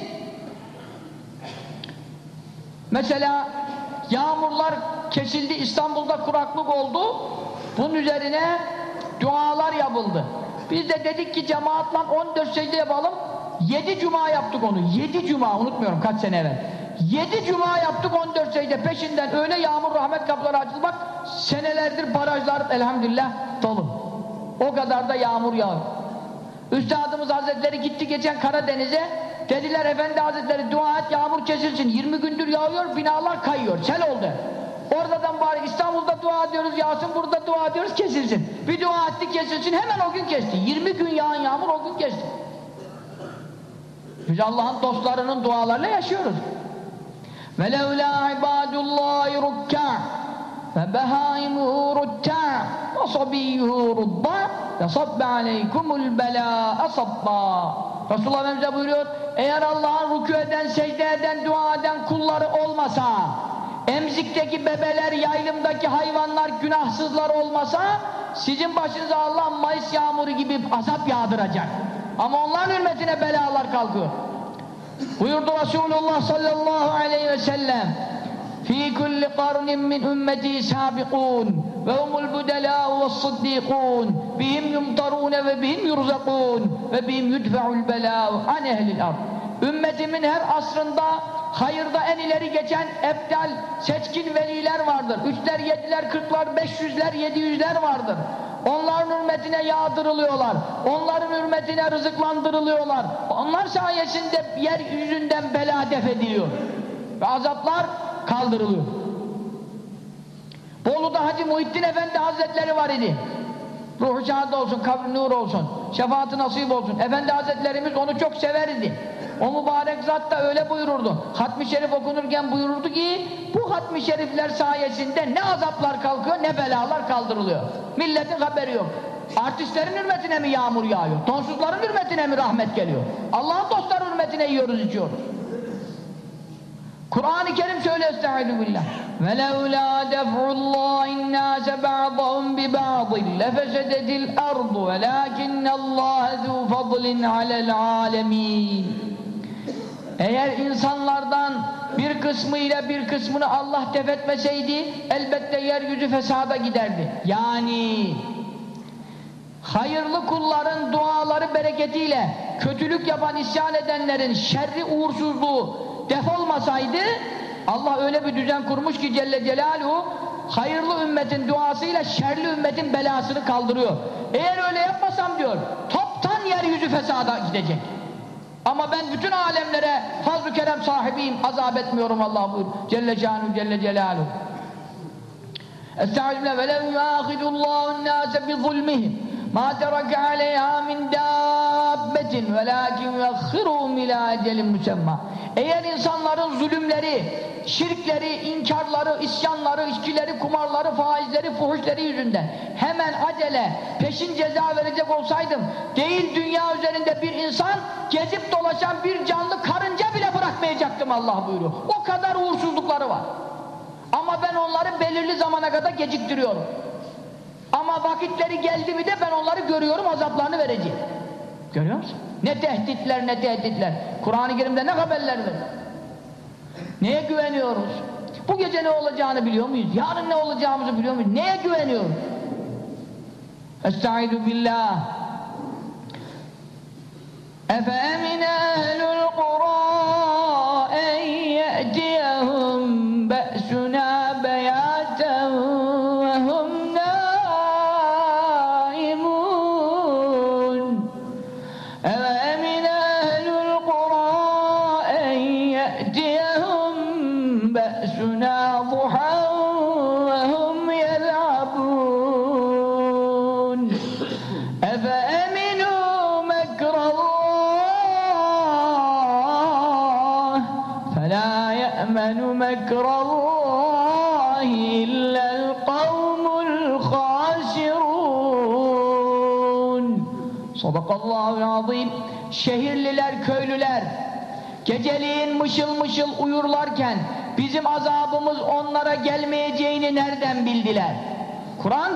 Mesela yağmurlar kesildi, İstanbul'da kuraklık oldu. Bunun üzerine dualar yapıldı. Biz de dedik ki cemaatla 14 secde yapalım. 7 cuma yaptık onu. 7 cuma unutmuyorum kaç sene evvel. 7 cuma yaptık 14 secde peşinden öyle yağmur rahmet kapıları açıldı bak senelerdir barajlar elhamdülillah dolu. O kadar da yağmur yağıyor. Üstadımız Hazretleri gitti geçen Karadeniz'e dediler Efendi Hazretleri dua et yağmur kesilsin 20 gündür yağıyor binalar kayıyor sel oldu. Oradan bari İstanbul'da dua ediyoruz, Yasin burada dua ediyoruz, kesilsin. Bir dua etti, kesilsin, hemen o gün kesti. 20 gün yağan yağmur o gün kesti. Biz Allah'ın dostlarının dualarıyla yaşıyoruz. وَلَوْلَا عِبَادُ اللّٰهِ رُكَّعْ فَبَهَائِمُهُ رُتَّعْ وَصَبِيُّهُ رُضَّعْ لَصَبَّ عَلَيْكُمُ الْبَلَاءَ صَبَّا Resulullah Efendimiz buyuruyor, eğer Allah'ın rükû eden, secde eden, dua eden kulları olmasa, emzikteki bebeler, yaylımdaki hayvanlar günahsızlar olmasa sizin başınıza Allah Mayıs yağmuru gibi azap yağdıracak. Ama onların hürmetine belalar kalkıyor. Buyurdu Resulullah sallallahu aleyhi ve sellem fi kulli qarnin min ümmeti sabiqun ve humul budela ve sıddikun bihim yumtarun ve bihim yurzakun ve bihim yudfe'ul bela an ehlil ard Ümmetimin her asrında hayırda en ileri geçen ebdal, seçkin veliler vardır. Üçler, yediler, kırklar, beş yüzler, yedi yüzler vardır. Onların hürmetine yağdırılıyorlar. Onların hürmetine rızıklandırılıyorlar. Onlar sayesinde yeryüzünden bela def ediliyor. Ve azaplar kaldırılıyor. Bolu'da Hacı Muhittin Efendi Hazretleri var idi. Ruhu şahit olsun, kabri nur olsun, şefaati nasip olsun. Efendi Hazretlerimiz onu çok sever idi. O mübarek zat da öyle buyururdu. Hatmi Şerif okunurken buyururdu ki bu Hatmi Şerifler sayesinde ne azaplar kalkıyor ne belalar kaldırılıyor. Milletin haberi yok. Artistlerin hürmetine mi yağmur yağıyor? Tonsuzların hürmetine mi rahmet geliyor? Allah'ın dostları hürmetine yiyoruz içiyoruz. Kur'an-ı Kerim şöyle estaizu billah وَلَوْلَا دَفْعُ اللّٰهِ النَّاسَ بَعْضَهُمْ بِبَعْضٍ لَفَسَدَتِ الْأَرْضُ وَلَاكِنَّ اللّٰهَ ذُو فَضْلٍ عَلَى الْعَالَمِينَ eğer insanlardan bir kısmı ile bir kısmını Allah def etmeseydi elbette yeryüzü fesada giderdi. Yani hayırlı kulların duaları bereketiyle kötülük yapan isyan edenlerin şerri uğursuzluğu defolmasaydı Allah öyle bir düzen kurmuş ki Celle Celaluhu hayırlı ümmetin duasıyla şerli ümmetin belasını kaldırıyor. Eğer öyle yapmasam diyor toptan yeryüzü fesada gidecek. Ama ben bütün alemlere fazl-ı kerem sahibiyim azap etmiyorum Allah buyur. Celle Canu Celle Celaluhu. Estağfirullah ve lem yuâhidullahu n-nâse bi zulmihim ma terake aleyha min dabbetin velakin yuakhiruhum ila ecelin müsemma eğer insanların zulümleri şirkleri, inkarları, isyanları, içkileri, kumarları, faizleri, fuhuşları yüzünden hemen acele peşin ceza verecek olsaydım değil dünya üzerinde bir insan gezip dolaşan bir canlı karınca bile bırakmayacaktım Allah buyuruyor. O kadar uğursuzlukları var. Ama ben onları belirli zamana kadar geciktiriyorum. Ama vakitleri geldi mi de ben onları görüyorum, azaplarını vereceğim. Görüyor musun? Ne tehditler, ne tehditler. Kur'an-ı Kerim'de ne haberler var? Neye güveniyoruz? Bu gece ne olacağını biliyor muyuz? Yarın ne olacağımızı biliyor muyuz? Neye güveniyoruz? Estaizu billah. Efe emine ehlul qura geceliğin mışıl mışıl uyurlarken bizim azabımız onlara gelmeyeceğini nereden bildiler Kur'an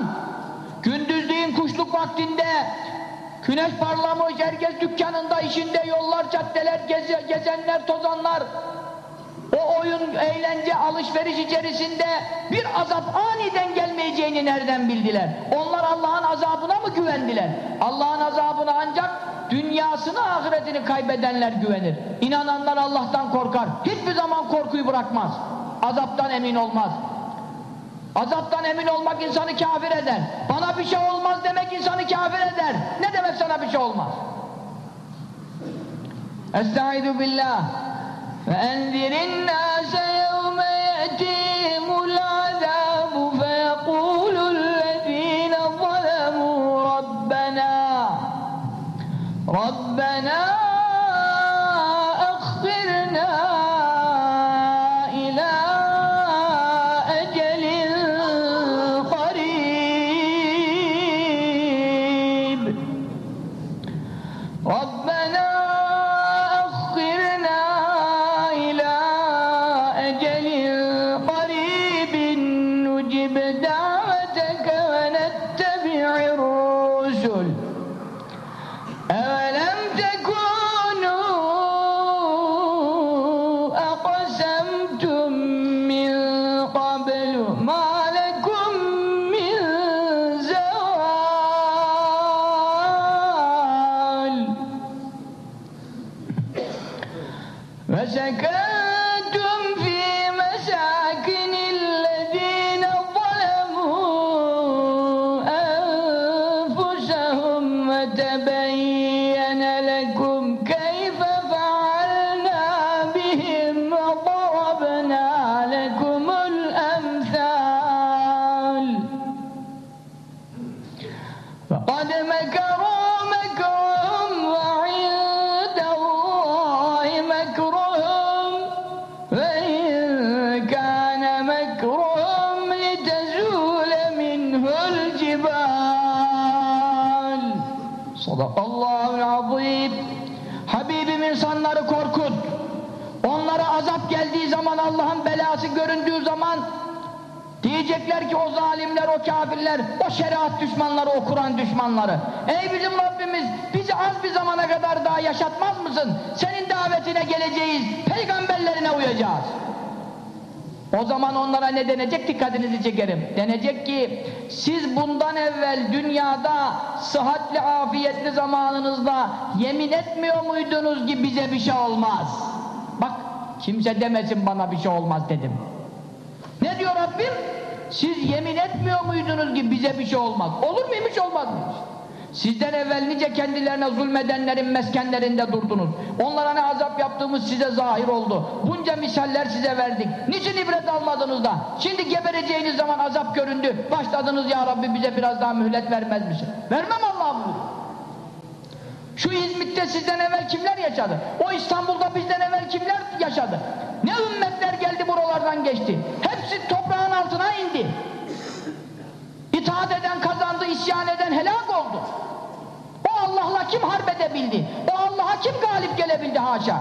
gündüzliğin kuşluk vaktinde Güneş parlamış, herkes dükkanında, işinde, yollar, caddeler, geze- gezenler, tozanlar. O oyun, eğlence, alışveriş içerisinde bir azap aniden gelmeyeceğini nereden bildiler? Onlar Allah'ın azabına mı güvendiler? Allah'ın azabına ancak dünyasını, ahiretini kaybedenler güvenir. İnananlar Allah'tan korkar. Hiçbir zaman korkuyu bırakmaz. Azaptan emin olmaz. Azaptan emin olmak insanı kafir eder. Bana bir şey olmaz demek insanı kafir eder. Ne demek sana bir şey olmaz? Estaizu billah. Ve enzirin nâse acabó. Diyecekler ki o zalimler, o kafirler, o şeriat düşmanları, o Kur'an düşmanları. Ey bizim Rabbimiz bizi az bir zamana kadar daha yaşatmaz mısın? Senin davetine geleceğiz, peygamberlerine uyacağız. O zaman onlara ne denecek? Dikkatinizi çekerim. Denecek ki siz bundan evvel dünyada sıhhatli, afiyetli zamanınızda yemin etmiyor muydunuz ki bize bir şey olmaz? Bak kimse demesin bana bir şey olmaz dedim. Ne diyor Rabbim? Siz yemin etmiyor muydunuz ki bize bir şey olmaz? Olur muymuş olmaz mıymış? Sizden evvel nice kendilerine zulmedenlerin meskenlerinde durdunuz. Onlara ne azap yaptığımız size zahir oldu. Bunca misaller size verdik. Niçin ibret almadınız da? Şimdi gebereceğiniz zaman azap göründü. Başladınız ya Rabbi bize biraz daha mühlet vermez misin? Vermem Allah'ım. Şu İzmit'te sizden evvel kimler yaşadı? O İstanbul'da bizden evvel kimler yaşadı? Ne ümmetler geldi buralardan geçti. Hepsi toprağın altına indi. İtaat eden kazandı, isyan eden helak oldu. O Allah'la kim harp edebildi? O Allah'a kim galip gelebildi haşa?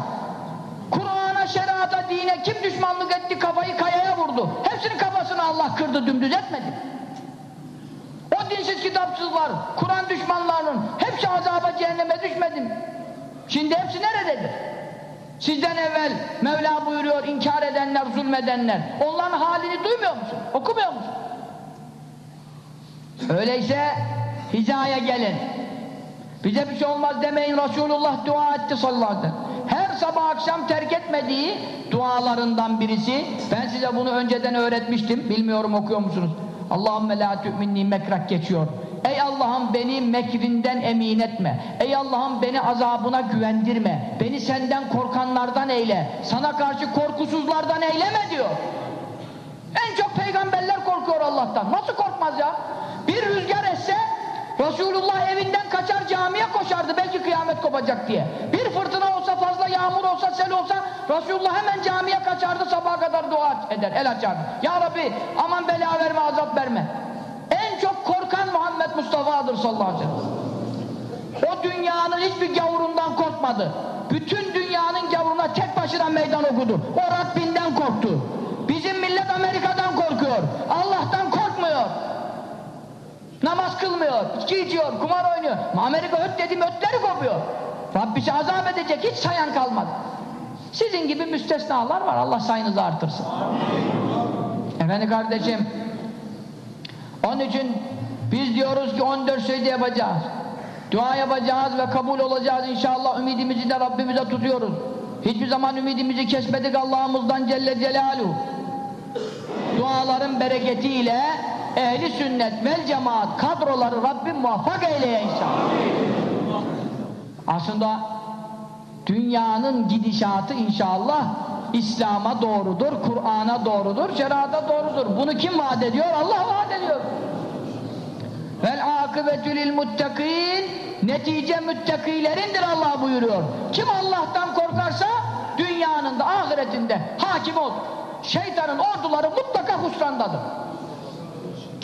Kur'an'a, şeriata, dine kim düşmanlık etti, kafayı kayaya vurdu. Hepsinin kafasını Allah kırdı, dümdüz etmedi. O dinsiz kitapsızlar, Kur'an düşmanlarının hepsi azaba cehenneme düşmedi mi? Şimdi hepsi nerededir? Sizden evvel Mevla buyuruyor inkar edenler, zulmedenler. Onların halini duymuyor musun? Okumuyor musun? Öyleyse hizaya gelin. Bize bir şey olmaz demeyin Resulullah dua etti sallallahu aleyhi ve sellem. Her sabah akşam terk etmediği dualarından birisi. Ben size bunu önceden öğretmiştim. Bilmiyorum okuyor musunuz? Allahümme la tü'minni mekrak geçiyor. Ey Allah'ım beni mekrinden emin etme. Ey Allah'ım beni azabına güvendirme. Beni senden korkanlardan eyle. Sana karşı korkusuzlardan eyleme diyor. En çok peygamberler korkuyor Allah'tan. Nasıl korkmaz ya? Resulullah evinden kaçar camiye koşardı belki kıyamet kopacak diye. Bir fırtına olsa fazla yağmur olsa sel olsa Resulullah hemen camiye kaçardı sabaha kadar dua eder el açardı. Ya Rabbi aman bela verme azap verme. En çok korkan Muhammed Mustafa'dır sallallahu aleyhi ve sellem. O dünyanın hiçbir gavurundan korkmadı. Bütün dünyanın gavuruna tek başına meydan okudu. O Rabbinden korktu. Bizim millet Amerika'dan korkuyor. Allah'tan korkmuyor. Namaz kılmıyor, içki içiyor, kumar oynuyor. Amerika öt dedim ötleri kopuyor. Rabbisi azap edecek, hiç sayan kalmadı. Sizin gibi müstesnalar var, Allah sayınızı artırsın. Efendim kardeşim, onun için biz diyoruz ki 14 secde yapacağız. Dua yapacağız ve kabul olacağız inşallah. Ümidimizi de Rabbimize tutuyoruz. Hiçbir zaman ümidimizi kesmedik Allah'ımızdan Celle Celaluhu. Duaların bereketiyle ehli sünnet vel cemaat kadroları Rabbim muvaffak eyleye inşallah. Aslında dünyanın gidişatı inşallah İslam'a doğrudur, Kur'an'a doğrudur, şerata doğrudur. Bunu kim vaat ediyor? Allah vaat ediyor. Vel akıbetü lil muttakin netice müttakilerindir Allah buyuruyor. Kim Allah'tan korkarsa dünyanın da ahiretinde hakim olur. Şeytanın orduları mutlaka husrandadır.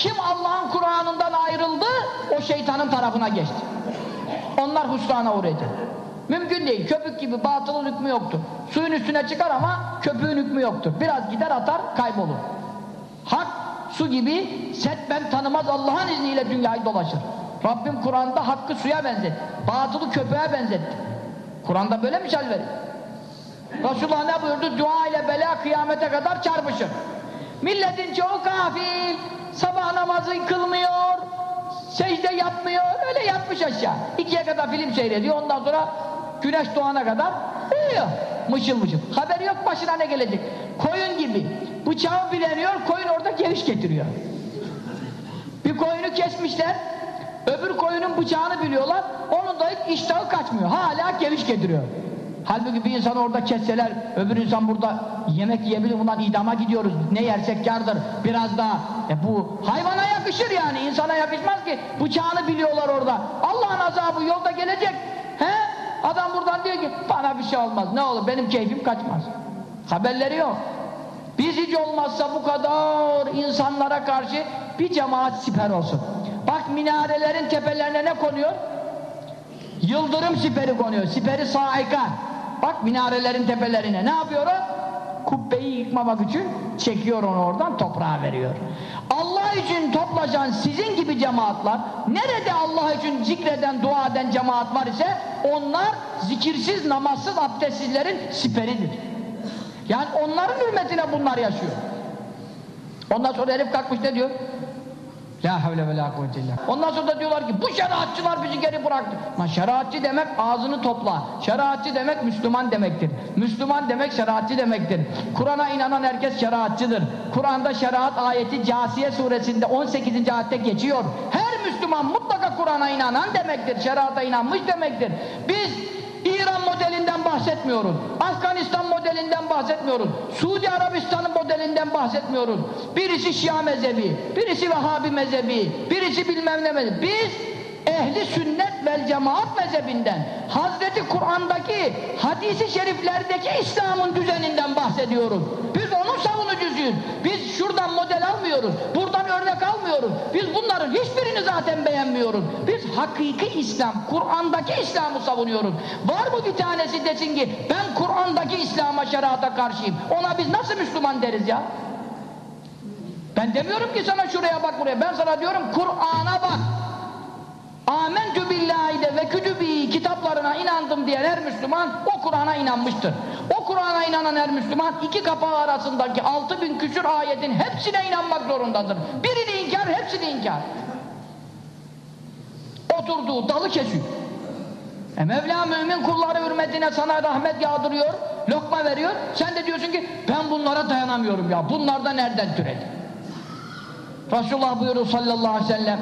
Kim Allah'ın Kur'an'ından ayrıldı o şeytanın tarafına geçti. Onlar husrana uğradı. Mümkün değil. Köpük gibi batılın hükmü yoktur. Suyun üstüne çıkar ama köpüğün hükmü yoktur. Biraz gider atar kaybolur. Hak su gibi setben tanımaz Allah'ın izniyle dünyayı dolaşır. Rabbim Kur'an'da hakkı suya benzetti. Batılı köpeğe benzetti. Kur'an'da böyle misal verir. Resulullah ne buyurdu? Dua ile bela kıyamete kadar çarpışır. Milletin çoğu kafir, sabah namazı kılmıyor, secde yapmıyor, öyle yatmış aşağı. İkiye kadar film seyrediyor, ondan sonra güneş doğana kadar uyuyor. Mışıl mışıl. Haberi yok başına ne gelecek. Koyun gibi. Bıçağı bileniyor, koyun orada geviş getiriyor. Bir koyunu kesmişler, öbür koyunun bıçağını biliyorlar, onun da iştahı kaçmıyor. Hala geviş getiriyor. Halbuki bir insan orada kesseler, öbür insan burada yemek yiyebilir, bundan idama gidiyoruz, ne yersek yardır, biraz daha. E bu hayvana yakışır yani, insana yakışmaz ki. Bıçağını biliyorlar orada. Allah'ın azabı yolda gelecek. He? Adam buradan diyor ki, bana bir şey olmaz, ne olur, benim keyfim kaçmaz. Haberleri yok. Biz hiç olmazsa bu kadar insanlara karşı bir cemaat siper olsun. Bak minarelerin tepelerine ne konuyor? Yıldırım siperi konuyor. Siperi saika. Bak minarelerin tepelerine. Ne yapıyor o? Kubbeyi yıkmamak için çekiyor onu oradan toprağa veriyor. Allah için toplaşan sizin gibi cemaatler, nerede Allah için zikreden, dua eden cemaat var ise onlar zikirsiz, namazsız, abdestsizlerin siperidir. Yani onların hürmetine bunlar yaşıyor. Ondan sonra herif kalkmış ne diyor? La havle ve la kuvvete. Ondan sonra da diyorlar ki bu şeriatçılar bizi geri bıraktı. Lan şeriatçı demek ağzını topla. Şeriatçı demek Müslüman demektir. Müslüman demek şeriatçı demektir. Kur'an'a inanan herkes şeriatçıdır. Kur'an'da şeriat ayeti Casiye suresinde 18. ayette geçiyor. Her Müslüman mutlaka Kur'an'a inanan demektir. Şeriata inanmış demektir. Biz İran modelinden bahsetmiyoruz. Afganistan modelinden bahsetmiyoruz. Suudi Arabistan'ın modelinden bahsetmiyoruz. Birisi Şia mezhebi, birisi Vehhabi mezhebi, birisi bilmem ne mezhebi. Biz ehli sünnet vel cemaat mezhebinden, Hazreti Kur'an'daki, hadisi şeriflerdeki İslam'ın düzeninden bahsediyoruz. Biz onun savunucusuyuz. Biz şuradan model almıyoruz, buradan örnek almıyoruz. Biz bunların hiçbirini zaten beğenmiyoruz. Biz hakiki İslam, Kur'an'daki İslam'ı savunuyoruz. Var mı bir tanesi desin ki ben Kur'an'daki İslam'a şerata karşıyım. Ona biz nasıl Müslüman deriz ya? Ben demiyorum ki sana şuraya bak buraya. Ben sana diyorum Kur'an'a bak. Âmentü billahi de ve kütübî kitaplarına inandım diyen her Müslüman o Kur'an'a inanmıştır. O Kur'an'a inanan her Müslüman iki kapağı arasındaki altı bin küsür ayetin hepsine inanmak zorundadır. Birini inkar, hepsini inkar. Oturduğu dalı kesiyor. E Mevla mümin kulları hürmetine sana rahmet yağdırıyor, lokma veriyor. Sen de diyorsun ki ben bunlara dayanamıyorum ya. Bunlar da nereden türedi? Resulullah buyuruyor sallallahu aleyhi ve sellem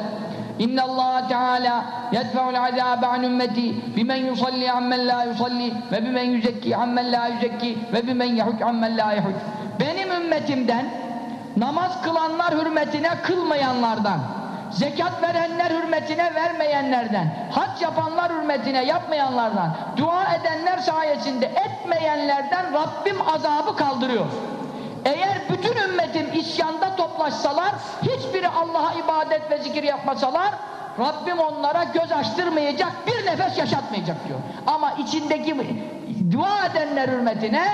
İnna Allah Teala yedfa'ul azabe an ümmeti bimen yusalli ammen la yusalli ve bimen yüzekki ammen la yüzekki ve bimen yahuc ammen la yahuc. Benim ümmetimden namaz kılanlar hürmetine kılmayanlardan zekat verenler hürmetine vermeyenlerden, hac yapanlar hürmetine yapmayanlardan, dua edenler sayesinde etmeyenlerden Rabbim azabı kaldırıyor. Eğer bütün ümmetim isyanda toplaşsalar, hiçbiri Allah'a ibadet ve zikir yapmasalar, Rabbim onlara göz açtırmayacak, bir nefes yaşatmayacak diyor. Ama içindeki dua edenler hürmetine,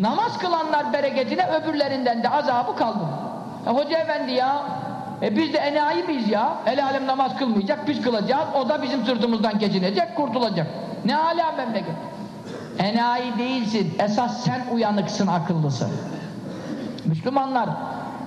namaz kılanlar bereketine öbürlerinden de azabı kaldırıyor. E, Hoca efendi ya, e biz de enayi miyiz ya? El alem namaz kılmayacak, biz kılacağız. O da bizim sırtımızdan geçinecek, kurtulacak. Ne hala memleket? Enayi değilsin. Esas sen uyanıksın, akıllısın. Müslümanlar,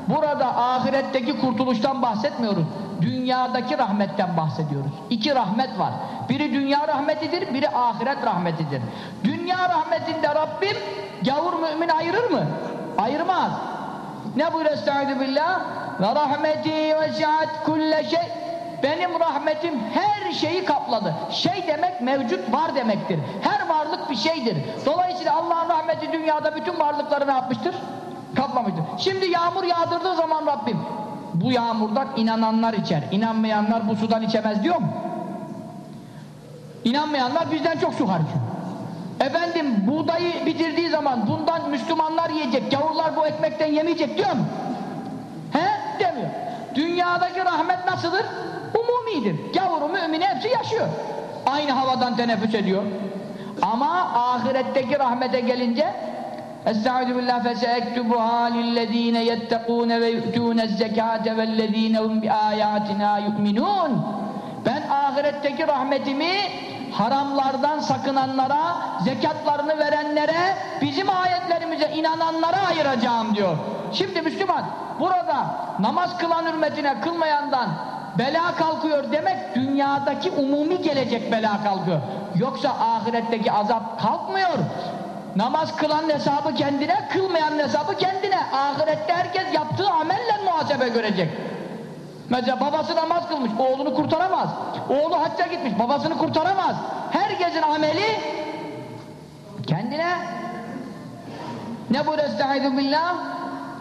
burada ahiretteki kurtuluştan bahsetmiyoruz. Dünyadaki rahmetten bahsediyoruz. İki rahmet var. Biri dünya rahmetidir, biri ahiret rahmetidir. Dünya rahmetinde Rabbim gavur mümin ayırır mı? Ayırmaz. Ne buyuruyor Estaizu billah? Ve rahmeti vesiat kulle şey benim rahmetim her şeyi kapladı. Şey demek mevcut var demektir. Her varlık bir şeydir. Dolayısıyla Allah'ın rahmeti dünyada bütün varlıkları ne yapmıştır? Kaplamıştır. Şimdi yağmur yağdırdığı zaman Rabbim bu yağmurdan inananlar içer. İnanmayanlar bu sudan içemez diyor mu? İnanmayanlar bizden çok su harcıyor. Efendim buğdayı bitirdiği zaman bundan Müslümanlar yiyecek, gavurlar bu ekmekten yemeyecek diyor mu? He? Demiyor. Dünyadaki rahmet nasıldır? Umumidir. Gavuru, mümini hepsi yaşıyor. Aynı havadan teneffüs ediyor. Ama ahiretteki rahmete gelince Estaizu billah feseektubuha lillezine yettekûne ve yu'tûne zekâte vellezîne hum bi âyâtinâ yu'minûn Ben ahiretteki rahmetimi haramlardan sakınanlara, zekatlarını verenlere, bizim ayetlerimize inananlara ayıracağım diyor. Şimdi Müslüman burada namaz kılan hürmetine kılmayandan bela kalkıyor demek dünyadaki umumi gelecek bela kalkıyor. Yoksa ahiretteki azap kalkmıyor. Namaz kılan hesabı kendine, kılmayan hesabı kendine. Ahirette herkes yaptığı amelle muhasebe görecek. Mesela babası namaz kılmış, oğlunu kurtaramaz. Oğlu hacca gitmiş, babasını kurtaramaz. Herkesin ameli kendine. Ne bu estaizu billah?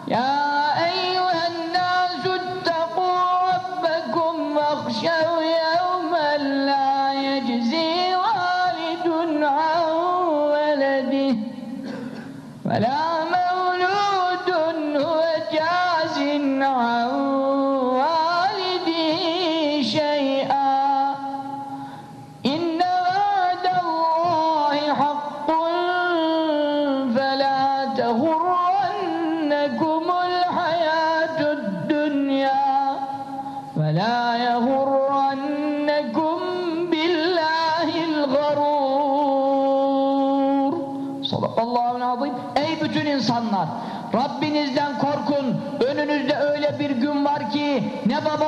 Ya eyyühen nâsü ittekû rabbekum vakhşev ve Rabbinizden korkun. Önünüzde öyle bir gün var ki ne baba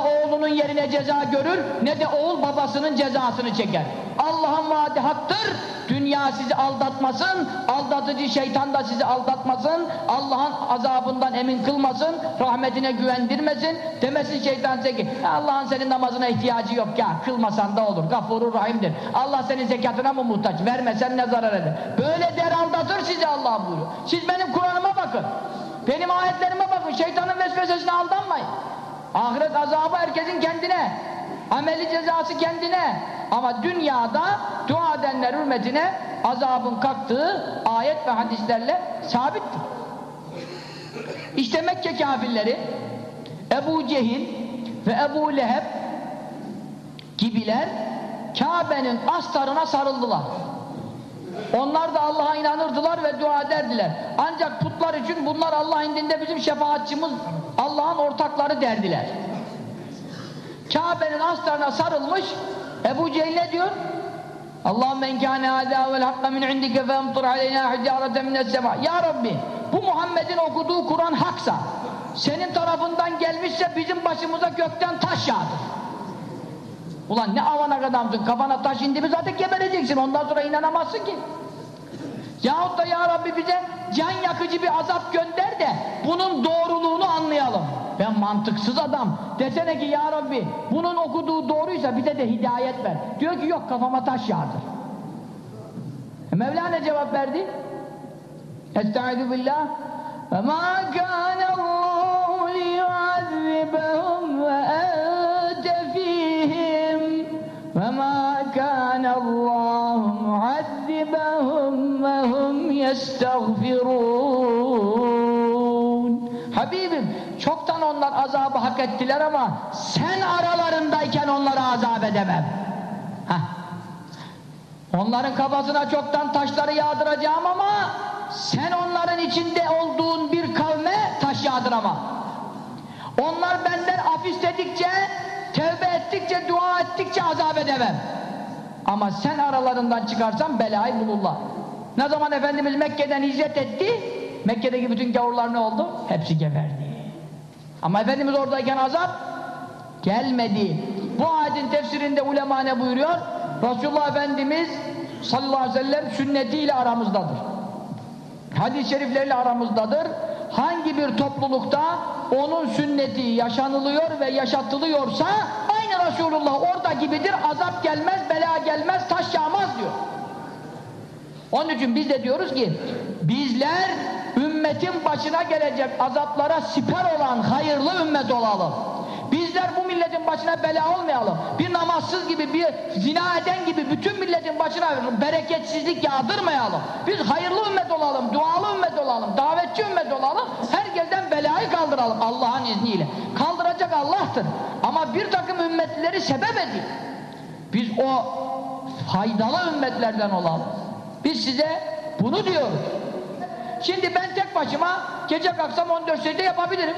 yerine ceza görür ne de oğul babasının cezasını çeker. Allah'ın vaadi haktır dünya sizi aldatmasın aldatıcı şeytan da sizi aldatmasın Allah'ın azabından emin kılmasın rahmetine güvendirmesin demesin şeytan size ki Allah'ın senin namazına ihtiyacı yok ya kılmasan da olur gafurur rahimdir. Allah senin zekatına mı muhtaç vermesen ne zarar eder? Böyle der aldatır sizi Allah buyuruyor siz benim Kur'an'ıma bakın benim ayetlerime bakın şeytanın vesvesesine aldanmayın ahiret azabı herkesin kendine ameli cezası kendine ama dünyada dua edenler hürmetine azabın kalktığı ayet ve hadislerle sabittir. İşte Mekke kafirleri Ebu Cehil ve Ebu Leheb gibiler Kabe'nin astarına sarıldılar. Onlar da Allah'a inanırdılar ve dua ederdiler. Ancak putlar için bunlar Allah indinde bizim şefaatçimiz Allah'ın ortakları derdiler. Kabe'nin astarına sarılmış Ebu Cehil ne diyor? Allahümme enkâne hâzâ vel hakka min indike fe aleyna hicâreten mines semâ. Ya Rabbi bu Muhammed'in okuduğu Kur'an haksa senin tarafından gelmişse bizim başımıza gökten taş yağdır. Ulan ne avanak adamsın, kafana taş indi mi zaten gebereceksin, ondan sonra inanamazsın ki. Yahut da ya Rabbi bize can yakıcı bir azap gönder de bunun doğruluğunu anlayalım. Ben mantıksız adam. Desene ki ya Rabbi bunun okuduğu doğruysa bize de hidayet ver. Diyor ki yok kafama taş yağdır. E Mevla ne cevap verdi? Estaizu billah يَسْتَغْفِرُونَ Habibim çoktan onlar azabı hak ettiler ama sen aralarındayken onlara azap edemem. Heh. Onların kafasına çoktan taşları yağdıracağım ama sen onların içinde olduğun bir kavme taş yağdırama. Onlar benden af istedikçe, tevbe ettikçe, dua ettikçe azap edemem. Ama sen aralarından çıkarsan belayı bulurlar. Ne zaman Efendimiz Mekke'den hicret etti, Mekke'deki bütün gavurlar ne oldu? Hepsi geberdi. Ama Efendimiz oradayken azap gelmedi. Bu ayetin tefsirinde ulema ne buyuruyor? Resulullah Efendimiz sallallahu aleyhi ve sellem sünnetiyle aramızdadır. Hadis-i şerifleriyle aramızdadır. Hangi bir toplulukta onun sünneti yaşanılıyor ve yaşatılıyorsa aynı Resulullah orada gibidir. Azap gelmez, bela gelmez, taş yağmaz diyor. Onun için biz de diyoruz ki bizler ümmetin başına gelecek azaplara siper olan hayırlı ümmet olalım. Bizler bu milletin başına bela olmayalım. Bir namazsız gibi, bir zina eden gibi bütün milletin başına bereketsizlik yağdırmayalım. Biz hayırlı ümmet olalım, dualı ümmet olalım, davetçi ümmet olalım. Herkesten belayı kaldıralım Allah'ın izniyle. Kaldıracak Allah'tır. Ama bir takım ümmetleri sebep edin. Biz o faydalı ümmetlerden olalım. Biz size bunu diyoruz. Şimdi ben tek başıma gece kalksam 14 secde yapabilirim.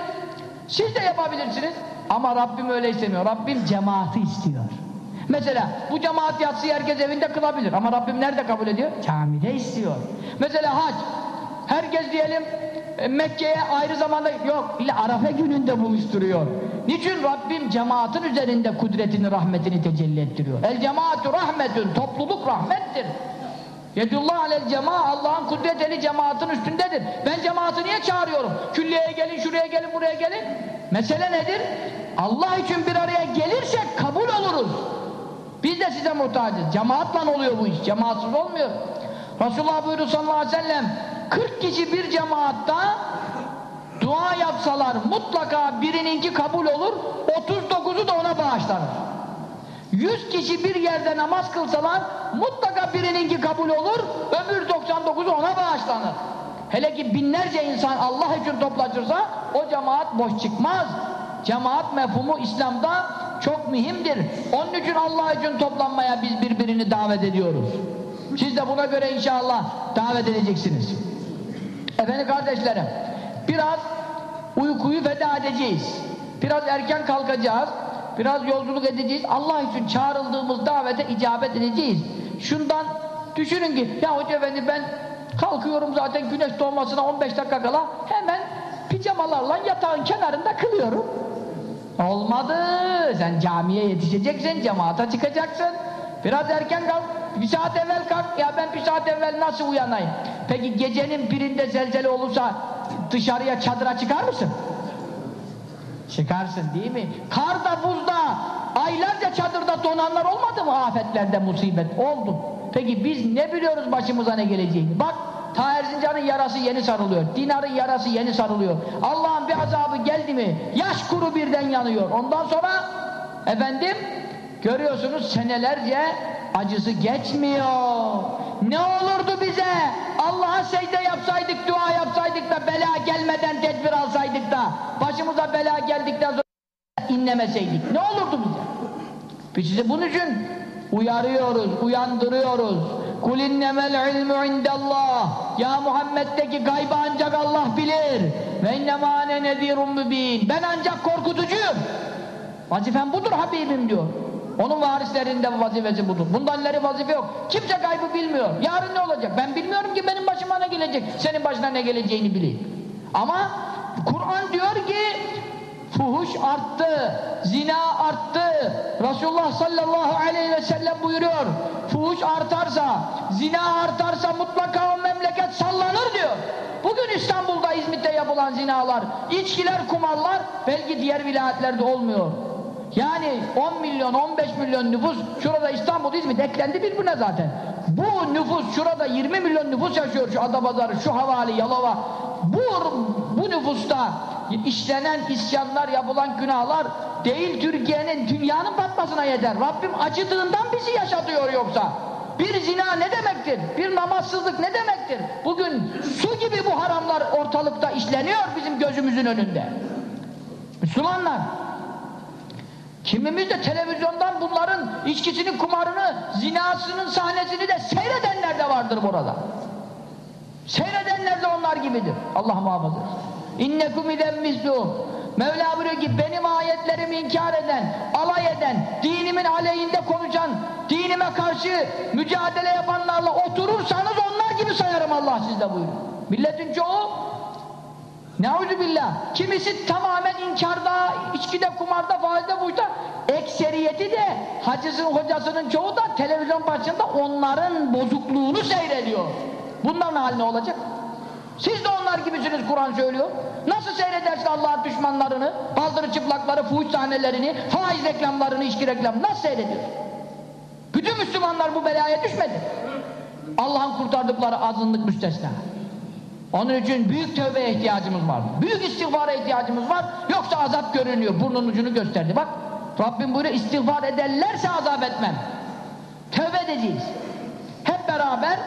Siz de yapabilirsiniz. Ama Rabbim öyle istemiyor. Rabbim cemaati istiyor. Mesela bu cemaat yatsıyı herkes evinde kılabilir. Ama Rabbim nerede kabul ediyor? Camide istiyor. Mesela hac. Herkes diyelim e, Mekke'ye ayrı zamanda yok. İle Arafa gününde buluşturuyor. Niçin Rabbim cemaatin üzerinde kudretini, rahmetini tecelli ettiriyor? El cemaatu rahmetün. Topluluk rahmettir. Yedullah alel cema Allah'ın kudret eli cemaatin üstündedir. Ben cemaati niye çağırıyorum? Külliyeye gelin, şuraya gelin, buraya gelin. Mesele nedir? Allah için bir araya gelirsek kabul oluruz. Biz de size muhtacız. Cemaatla oluyor bu iş. Cemaatsız olmuyor. Resulullah buyurdu sallallahu aleyhi ve sellem 40 kişi bir cemaatta dua yapsalar mutlaka birininki kabul olur 39'u da ona bağışlanır. 100 kişi bir yerde namaz kılsalar mutlaka birininki kabul olur öbür 99'u ona bağışlanır. Hele ki binlerce insan Allah için toplaşırsa o cemaat boş çıkmaz. Cemaat mefhumu İslam'da çok mühimdir. Onun için Allah için toplanmaya biz birbirini davet ediyoruz. Siz de buna göre inşallah davet edeceksiniz. Efendim kardeşlerim, biraz uykuyu feda edeceğiz. Biraz erken kalkacağız. Biraz yolculuk edeceğiz. Allah için çağrıldığımız davete icabet edeceğiz. Şundan düşünün ki, ya hoca efendi ben kalkıyorum zaten güneş doğmasına 15 dakika kala hemen pijamalarla yatağın kenarında kılıyorum. Olmadı. Sen camiye yetişeceksin, cemaata çıkacaksın. Biraz erken kalk. Bir saat evvel kalk. Ya ben bir saat evvel nasıl uyanayım? Peki gecenin birinde zelzele olursa dışarıya çadıra çıkar mısın? Çıkarsın değil mi? Karda, buzda, aylarca çadırda donanlar olmadı mı afetlerde musibet? Oldu. Peki biz ne biliyoruz başımıza ne geleceğini? Bak Ta Erzincan'ın yarası yeni sarılıyor. Dinar'ın yarası yeni sarılıyor. Allah'ın bir azabı geldi mi yaş kuru birden yanıyor. Ondan sonra efendim görüyorsunuz senelerce acısı geçmiyor. Ne olurdu bize? Allah'a secde yapsaydık, dua yapsaydık da bela gelmeden tedbir alsaydık da başımıza bela geldikten sonra inlemeseydik. Ne olurdu bize? Biz size bunun için uyarıyoruz, uyandırıyoruz. Kul innemel ilmu indallah. Ya Muhammed'deki gaybı ancak Allah bilir. Ve innemâ ane nezîrun mübîn. Ben ancak korkutucuyum. Vazifem budur Habibim diyor. Onun varislerinde vazifesi budur. Bundan ileri vazife yok. Kimse gaybı bilmiyor. Yarın ne olacak? Ben bilmiyorum ki benim başıma ne gelecek. Senin başına ne geleceğini bileyim. Ama Kur'an diyor ki fuhuş arttı, zina arttı. Resulullah sallallahu aleyhi ve sellem buyuruyor. Fuhuş artarsa, zina artarsa mutlaka o memleket sallanır diyor. Bugün İstanbul'da, İzmit'te yapılan zinalar, içkiler, kumarlar belki diğer vilayetlerde olmuyor. Yani 10 milyon, 15 milyon nüfus, şurada İstanbul, İzmit eklendi birbirine zaten. Bu nüfus, şurada 20 milyon nüfus yaşıyor, şu Adapazarı, şu Havali, Yalova. Bu, bu nüfusta işlenen isyanlar, yapılan günahlar değil Türkiye'nin, dünyanın batmasına yeter. Rabbim acıdığından bizi yaşatıyor yoksa. Bir zina ne demektir? Bir namazsızlık ne demektir? Bugün su gibi bu haramlar ortalıkta işleniyor bizim gözümüzün önünde. Müslümanlar, kimimiz de televizyondan bunların içkisinin kumarını, zinasının sahnesini de seyredenler de vardır burada. Seyredenler de onlar gibidir. Allah muhafaza İnnekum iden mislum. Mevla buyuruyor ki benim ayetlerimi inkar eden, alay eden, dinimin aleyhinde konuşan, dinime karşı mücadele yapanlarla oturursanız onlar gibi sayarım Allah sizde buyuruyor. Milletin çoğu Neuzu billah. Kimisi tamamen inkarda, içkide, kumarda, faizde, buyda. Ekseriyeti de hacısının, hocasının çoğu da televizyon başında onların bozukluğunu seyrediyor. Bunların hali ne olacak? Siz de onlar gibisiniz Kur'an söylüyor. Nasıl seyredersin Allah'ın düşmanlarını, baldırı çıplakları, fuhuş sahnelerini, faiz reklamlarını, içki reklamını nasıl seyrediyor? Bütün Müslümanlar bu belaya düşmedi. Allah'ın kurtardıkları azınlık müstesna. Onun için büyük tövbeye ihtiyacımız var. Büyük istiğfara ihtiyacımız var. Yoksa azap görünüyor. Burnun ucunu gösterdi. Bak Rabbim buyuruyor istiğfar ederlerse azap etmem. Tövbe edeceğiz. Hep beraber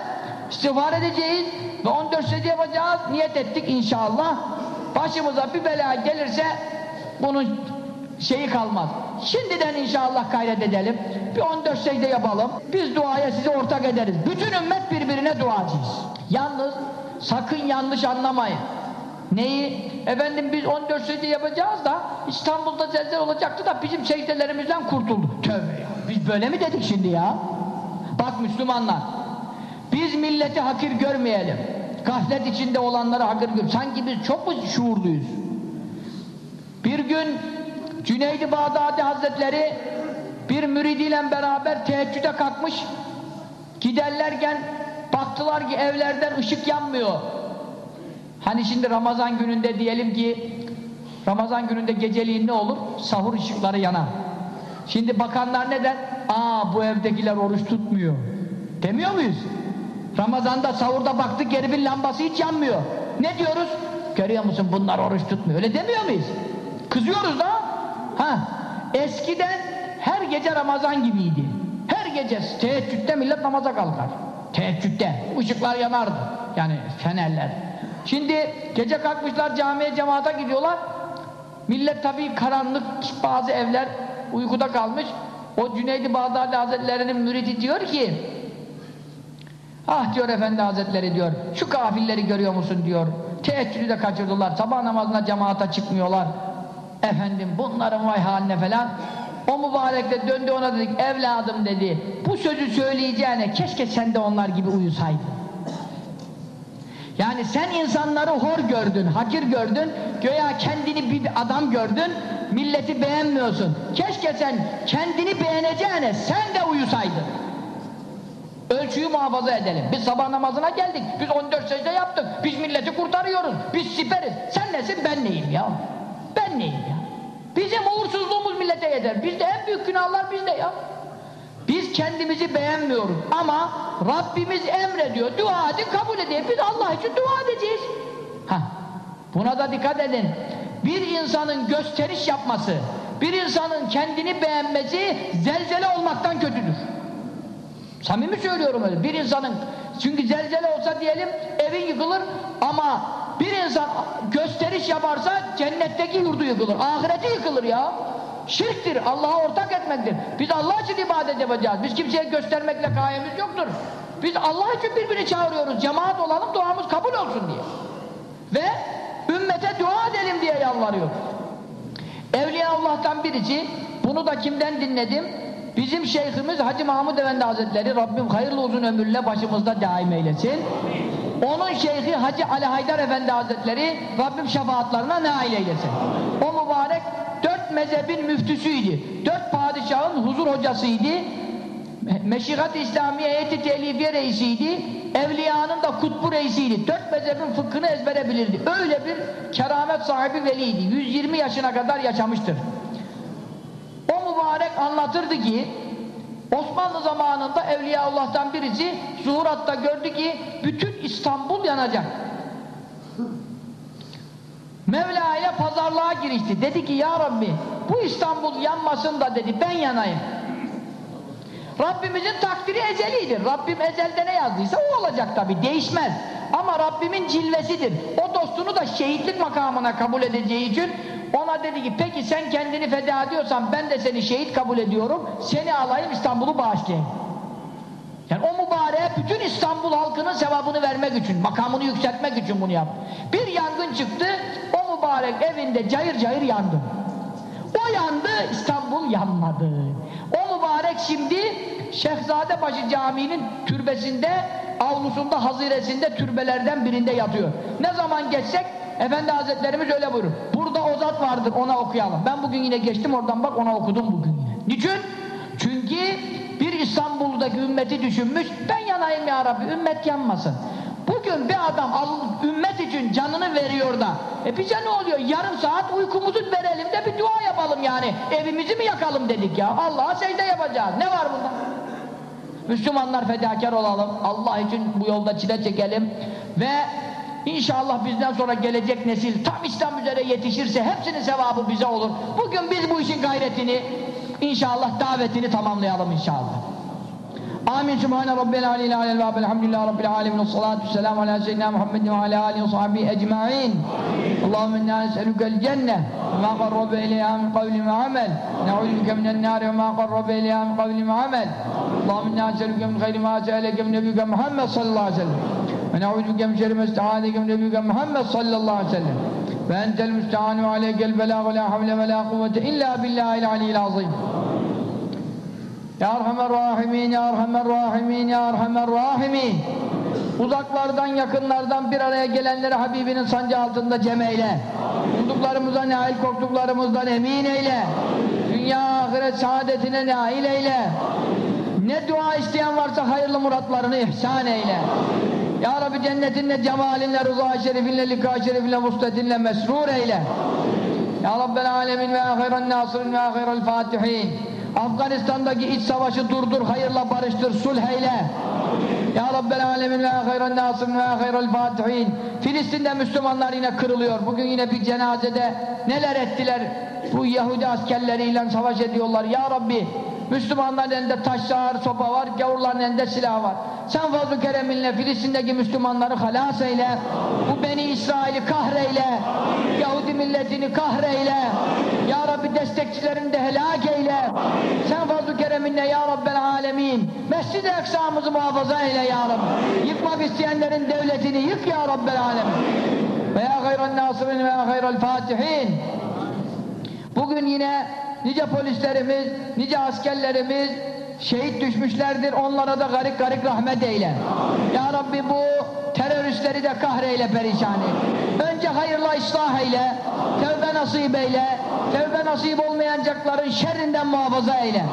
istiğfar edeceğiz ve 14 secde yapacağız. Niyet ettik inşallah. Başımıza bir bela gelirse bunun şeyi kalmaz. Şimdiden inşallah gayret edelim. Bir 14 secde yapalım. Biz duaya sizi ortak ederiz. Bütün ümmet birbirine duacıyız. Yalnız sakın yanlış anlamayın. Neyi? Efendim biz 14 secde yapacağız da İstanbul'da zelzel olacaktı da bizim secdelerimizden kurtulduk. Tövbe ya. Biz böyle mi dedik şimdi ya? Bak Müslümanlar. Biz milleti hakir görmeyelim. Gaflet içinde olanları hakir gör. Sanki biz çok mu şuurluyuz? Bir gün Cüneydi Bağdadi Hazretleri bir müridiyle beraber teheccüde kalkmış. Giderlerken baktılar ki evlerden ışık yanmıyor. Hani şimdi Ramazan gününde diyelim ki Ramazan gününde geceliğin ne olur? Sahur ışıkları yanar. Şimdi bakanlar neden? Aa bu evdekiler oruç tutmuyor. Demiyor muyuz? Ramazanda sahurda baktık geribin lambası hiç yanmıyor. Ne diyoruz? Görüyor musun bunlar oruç tutmuyor. Öyle demiyor muyuz? Kızıyoruz da. Ha. Eskiden her gece Ramazan gibiydi. Her gece teheccüde millet namaza kalkar. Teheccüde. Işıklar yanardı. Yani fenerler. Şimdi gece kalkmışlar camiye cemaata gidiyorlar. Millet tabii karanlık bazı evler uykuda kalmış. O Cüneydi Bağdadi Hazretleri'nin müridi diyor ki Ah diyor Efendi Hazretleri diyor şu kafilleri görüyor musun diyor teheccüdü de kaçırdılar sabah namazına cemaata çıkmıyorlar efendim bunların vay haline falan o mübarek de döndü ona dedik evladım dedi bu sözü söyleyeceğine keşke sen de onlar gibi uyusaydın yani sen insanları hor gördün, hakir gördün, göya kendini bir adam gördün, milleti beğenmiyorsun. Keşke sen kendini beğeneceğine sen de uyusaydın. Ölçüyü muhafaza edelim. Biz sabah namazına geldik, biz 14 secde yaptık, biz milleti kurtarıyoruz, biz siperiz. Sen nesin, ben neyim ya? Ben neyim ya? Bizim uğursuzluğumuz millete yeter. Bizde en büyük günahlar bizde ya. Biz kendimizi beğenmiyoruz ama Rabbimiz emrediyor. Dua edin kabul edin. Biz Allah için dua edeceğiz. Heh. Buna da dikkat edin. Bir insanın gösteriş yapması, bir insanın kendini beğenmesi zelzele olmaktan kötüdür. Samimi söylüyorum öyle. Bir insanın çünkü zelzele olsa diyelim evin yıkılır ama bir insan gösteriş yaparsa cennetteki yurdu yıkılır. Ahireti yıkılır ya. Şirktir, Allah'a ortak etmektir. Biz Allah için ibadet yapacağız. Biz kimseye göstermekle gayemiz yoktur. Biz Allah için birbirini çağırıyoruz. Cemaat olalım, duamız kabul olsun diye. Ve ümmete dua edelim diye yalvarıyor. Evliya Allah'tan birisi, bunu da kimden dinledim? Bizim şeyhimiz Hacı Mahmud Efendi Hazretleri, Rabbim hayırlı uzun ömürle başımızda daim eylesin. Onun şeyhi Hacı Ali Haydar Efendi Hazretleri, Rabbim şefaatlerine nail eylesin. O mübarek dört mezhebin müftüsüydü. Dört padişahın huzur hocasıydı. Meşihat-ı İslamiye Heyeti Tehlifiye reisiydi. Evliyanın da kutbu reisiydi. Dört mezhebin fıkhını ezbere bilirdi. Öyle bir keramet sahibi veliydi. 120 yaşına kadar yaşamıştır. Anlatırdı ki Osmanlı zamanında Evliyaullah'tan birisi zuhuratta gördü ki bütün İstanbul yanacak. Mevla ile pazarlığa girişti. Dedi ki ya Rabbi bu İstanbul yanmasın da dedi ben yanayım. Rabbimizin takdiri ezelidir. Rabbim ezelde ne yazdıysa o olacak tabi değişmez. Ama Rabbimin cilvesidir. O dostunu da şehitlik makamına kabul edeceği için ona dedi ki peki sen kendini feda ediyorsan ben de seni şehit kabul ediyorum. Seni alayım İstanbul'u bağışlayayım. Yani o mübareğe bütün İstanbul halkının sevabını vermek için, makamını yükseltmek için bunu yaptı. Bir yangın çıktı, o mübarek evinde cayır cayır yandı. O yandı, İstanbul yanmadı. O mübarek şimdi Şehzadebaşı Camii'nin türbesinde, avlusunda, haziresinde, türbelerden birinde yatıyor. Ne zaman geçsek, Efendi Hazretlerimiz öyle buyurur. Burada o zat vardır, ona okuyalım. Ben bugün yine geçtim oradan bak, ona okudum bugün yine. Niçin? Çünkü bir İstanbul'daki ümmeti düşünmüş, ben yanayım ya Rabbi, ümmet yanmasın. Bugün bir adam ümmet için canını veriyor da, e bize ne oluyor? Yarım saat uykumuzu verelim de bir dua yapalım yani. Evimizi mi yakalım dedik ya? Allah'a secde yapacağız. Ne var bunda? Müslümanlar fedakar olalım. Allah için bu yolda çile çekelim. Ve İnşallah bizden sonra gelecek nesil tam İslam üzere yetişirse hepsinin sevabı bize olur. Bugün biz bu işin gayretini, inşallah davetini tamamlayalım inşallah. Amin. Sübhane Rabbil Aleyhi Aleyhi ve Elhamdülillahi Rabbil Alemin. Salatu selamu ala seyyidina Muhammed ve ala alihi ve sahbihi ecma'in. Allahümme inna nes'elukel cenne ve ma qarrabe ileyha min kavli ve amel. Ne'udhu bike minen nari ve ma qarrabe ileyha min kavli ve amel. Allahümme inna nes'eluke min hayri ma se'eleke min nebiyyike Muhammed sallallahu aleyhi ve sellem. Ve ne'udhu bike min şerri ma ista'adeke min nebiyyike Muhammed sallallahu aleyhi ve sellem. Ve entel müsta'anu ve aleykel belâ ve la havle ve la kuvvete illa billahil aliyyil azim. Ya Erhamer Rahimin, Ya Erhamer Rahimin, Ya Erhamer Rahimin. Uzaklardan, yakınlardan bir araya gelenleri Habibinin sancı altında cem eyle. Umduklarımıza nail korktuklarımızdan emin eyle. Dünya ahiret saadetine nail eyle. Ne dua isteyen varsa hayırlı muratlarını ihsan eyle. Ya Rabbi cennetinle, cemalinle, rıza şerifinle, lika şerifinle, vusletinle mesrur eyle. Ya Rabbel alemin ve ahiren nasirin ve ahirel fatihin. Afganistan'daki iç savaşı durdur, hayırla barıştır, sulh eyle. Ya Rabbel alemin ve hayran nasirin ve hayrel fatihin. Filistin'de Müslümanlar yine kırılıyor. Bugün yine bir cenazede neler ettiler? Bu Yahudi askerleriyle savaş ediyorlar. Ya Rabbi Müslümanların elinde taşlar, sopa var, gavurların elinde silah var. Sen fazl-ı kereminle Filistin'deki Müslümanları halas eyle. Bu Beni İsrail'i kahreyle. Yahudi milletini kahreyle. Ya Rabbi destekçilerini de helak eyle. Sen fazl-ı kereminle Ya Rabbel alemin. Mescid-i Eksa'mızı muhafaza eyle Ya Rabbi. Yıkmak isteyenlerin devletini yık Ya Rabbel alemin. Ve ya hayran nasirin ve ya hayral fatihin. Bugün yine nice polislerimiz, nice askerlerimiz şehit düşmüşlerdir. Onlara da garip garip rahmet eyle. Ya Rabbi bu teröristleri de kahreyle perişan eyle. Önce hayırla ıslah eyle. Tevbe nasip eyle. Tevbe nasip olmayancakların şerrinden muhafaza eyle.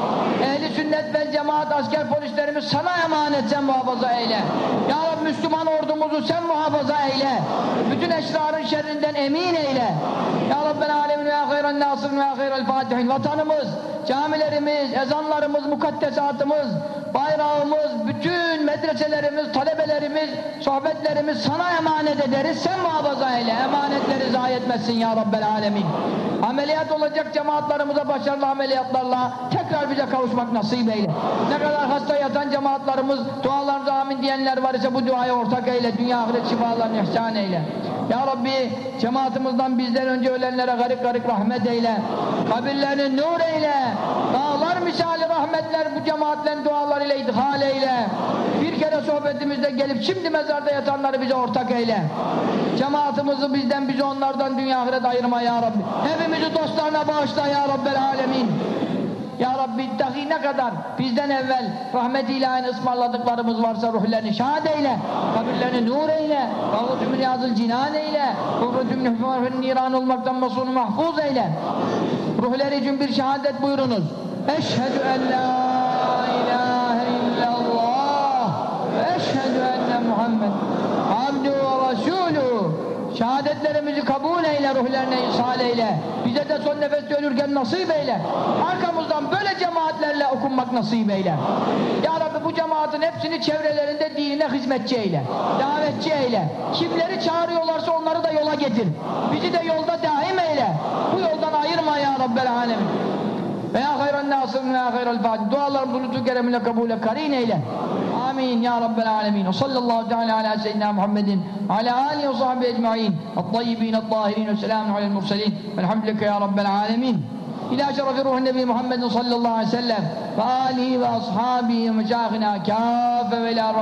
Ehli sünnet ve cemaat asker polislerimiz sana emanet sen muhafaza eyle. Ya Rabbi Müslüman ordumuzu sen muhafaza eyle. Bütün eşrarın şerrinden emin eyle. Ya Rabbel alemin ve hayran nasirin ve hayrel fatihin. Vatanımız, camilerimiz, ezanlarımız, mukaddesatımız, bayrağımız, bütün medreselerimiz, talebelerimiz, sohbetlerimiz sana emanet ederiz. Sen muhafaza eyle. Emanetleri zayi etmesin ya Rabbel alemin. Ameliyat olacak cemaatlarımıza başarılı ameliyatlarla tekrar bize kavuşmak nasip eyle. Ne kadar hasta yatan cemaatlarımız dualarınıza amin diyenler var ise bu duaya ortak eyle. Dünya ahiret şifalarını ihsan eyle. Ya Rabbi cemaatimizden bizden önce ölenlere garip garip rahmet eyle. Kabirlerini nur eyle. Dağlar misali rahmetler bu cemaatlerin dualarıyla idhal eyle. Bir kere sohbetimizde gelip şimdi mezarda yatanları bize ortak eyle. Cemaatimizi bizden bizi onlardan dünya ahiret ayırma ya Rabbi. Hepimizi dostlarına bağışla ya Rabbel alemin. Ya Rabbi dahi ne kadar bizden evvel rahmet ilahini ısmarladıklarımız varsa ruhlerini şahit eyle, kabirlerini nur eyle, bağlı yazıl cinan eyle, kuvvetü hüfâfın niran olmaktan masunu mahfuz eyle. Ruhları için bir şehadet buyurunuz. Eşhedü en la ilahe illallah ve eşhedü enne Muhammed abdü ve resulü Şehadetlerimizi kabul eyle, ruhlerine ishal eyle. Bize de son nefeste ölürken nasip eyle. Arkamızdan böyle cemaatlerle okunmak nasip eyle. Ya Rabbi bu cemaatin hepsini çevrelerinde dinine hizmetçi eyle. Davetçi eyle. Kimleri çağırıyorlarsa onları da yola getir. Bizi de yolda daim eyle. Bu yoldan ayırma ya Rabbel alemin. Ve ya hayran nasirin ve ya hayral fatih. Dualarımızı lütfu keremine kabule karin eyle. Amin ya Rabbel alemin. Ve sallallahu teala ala seyyidina Muhammedin ala alihi ve sahbihi ecma'in. At-tayyibin, at-tahirin ve selamun alel murselin. Velhamdülillah ya Rabbel alemin. İlâ şerefi ruhun nebi Muhammedin sallallahu aleyhi ve sellem ve alihi ve ashabihi ve meşâhina kâfe ve ilâ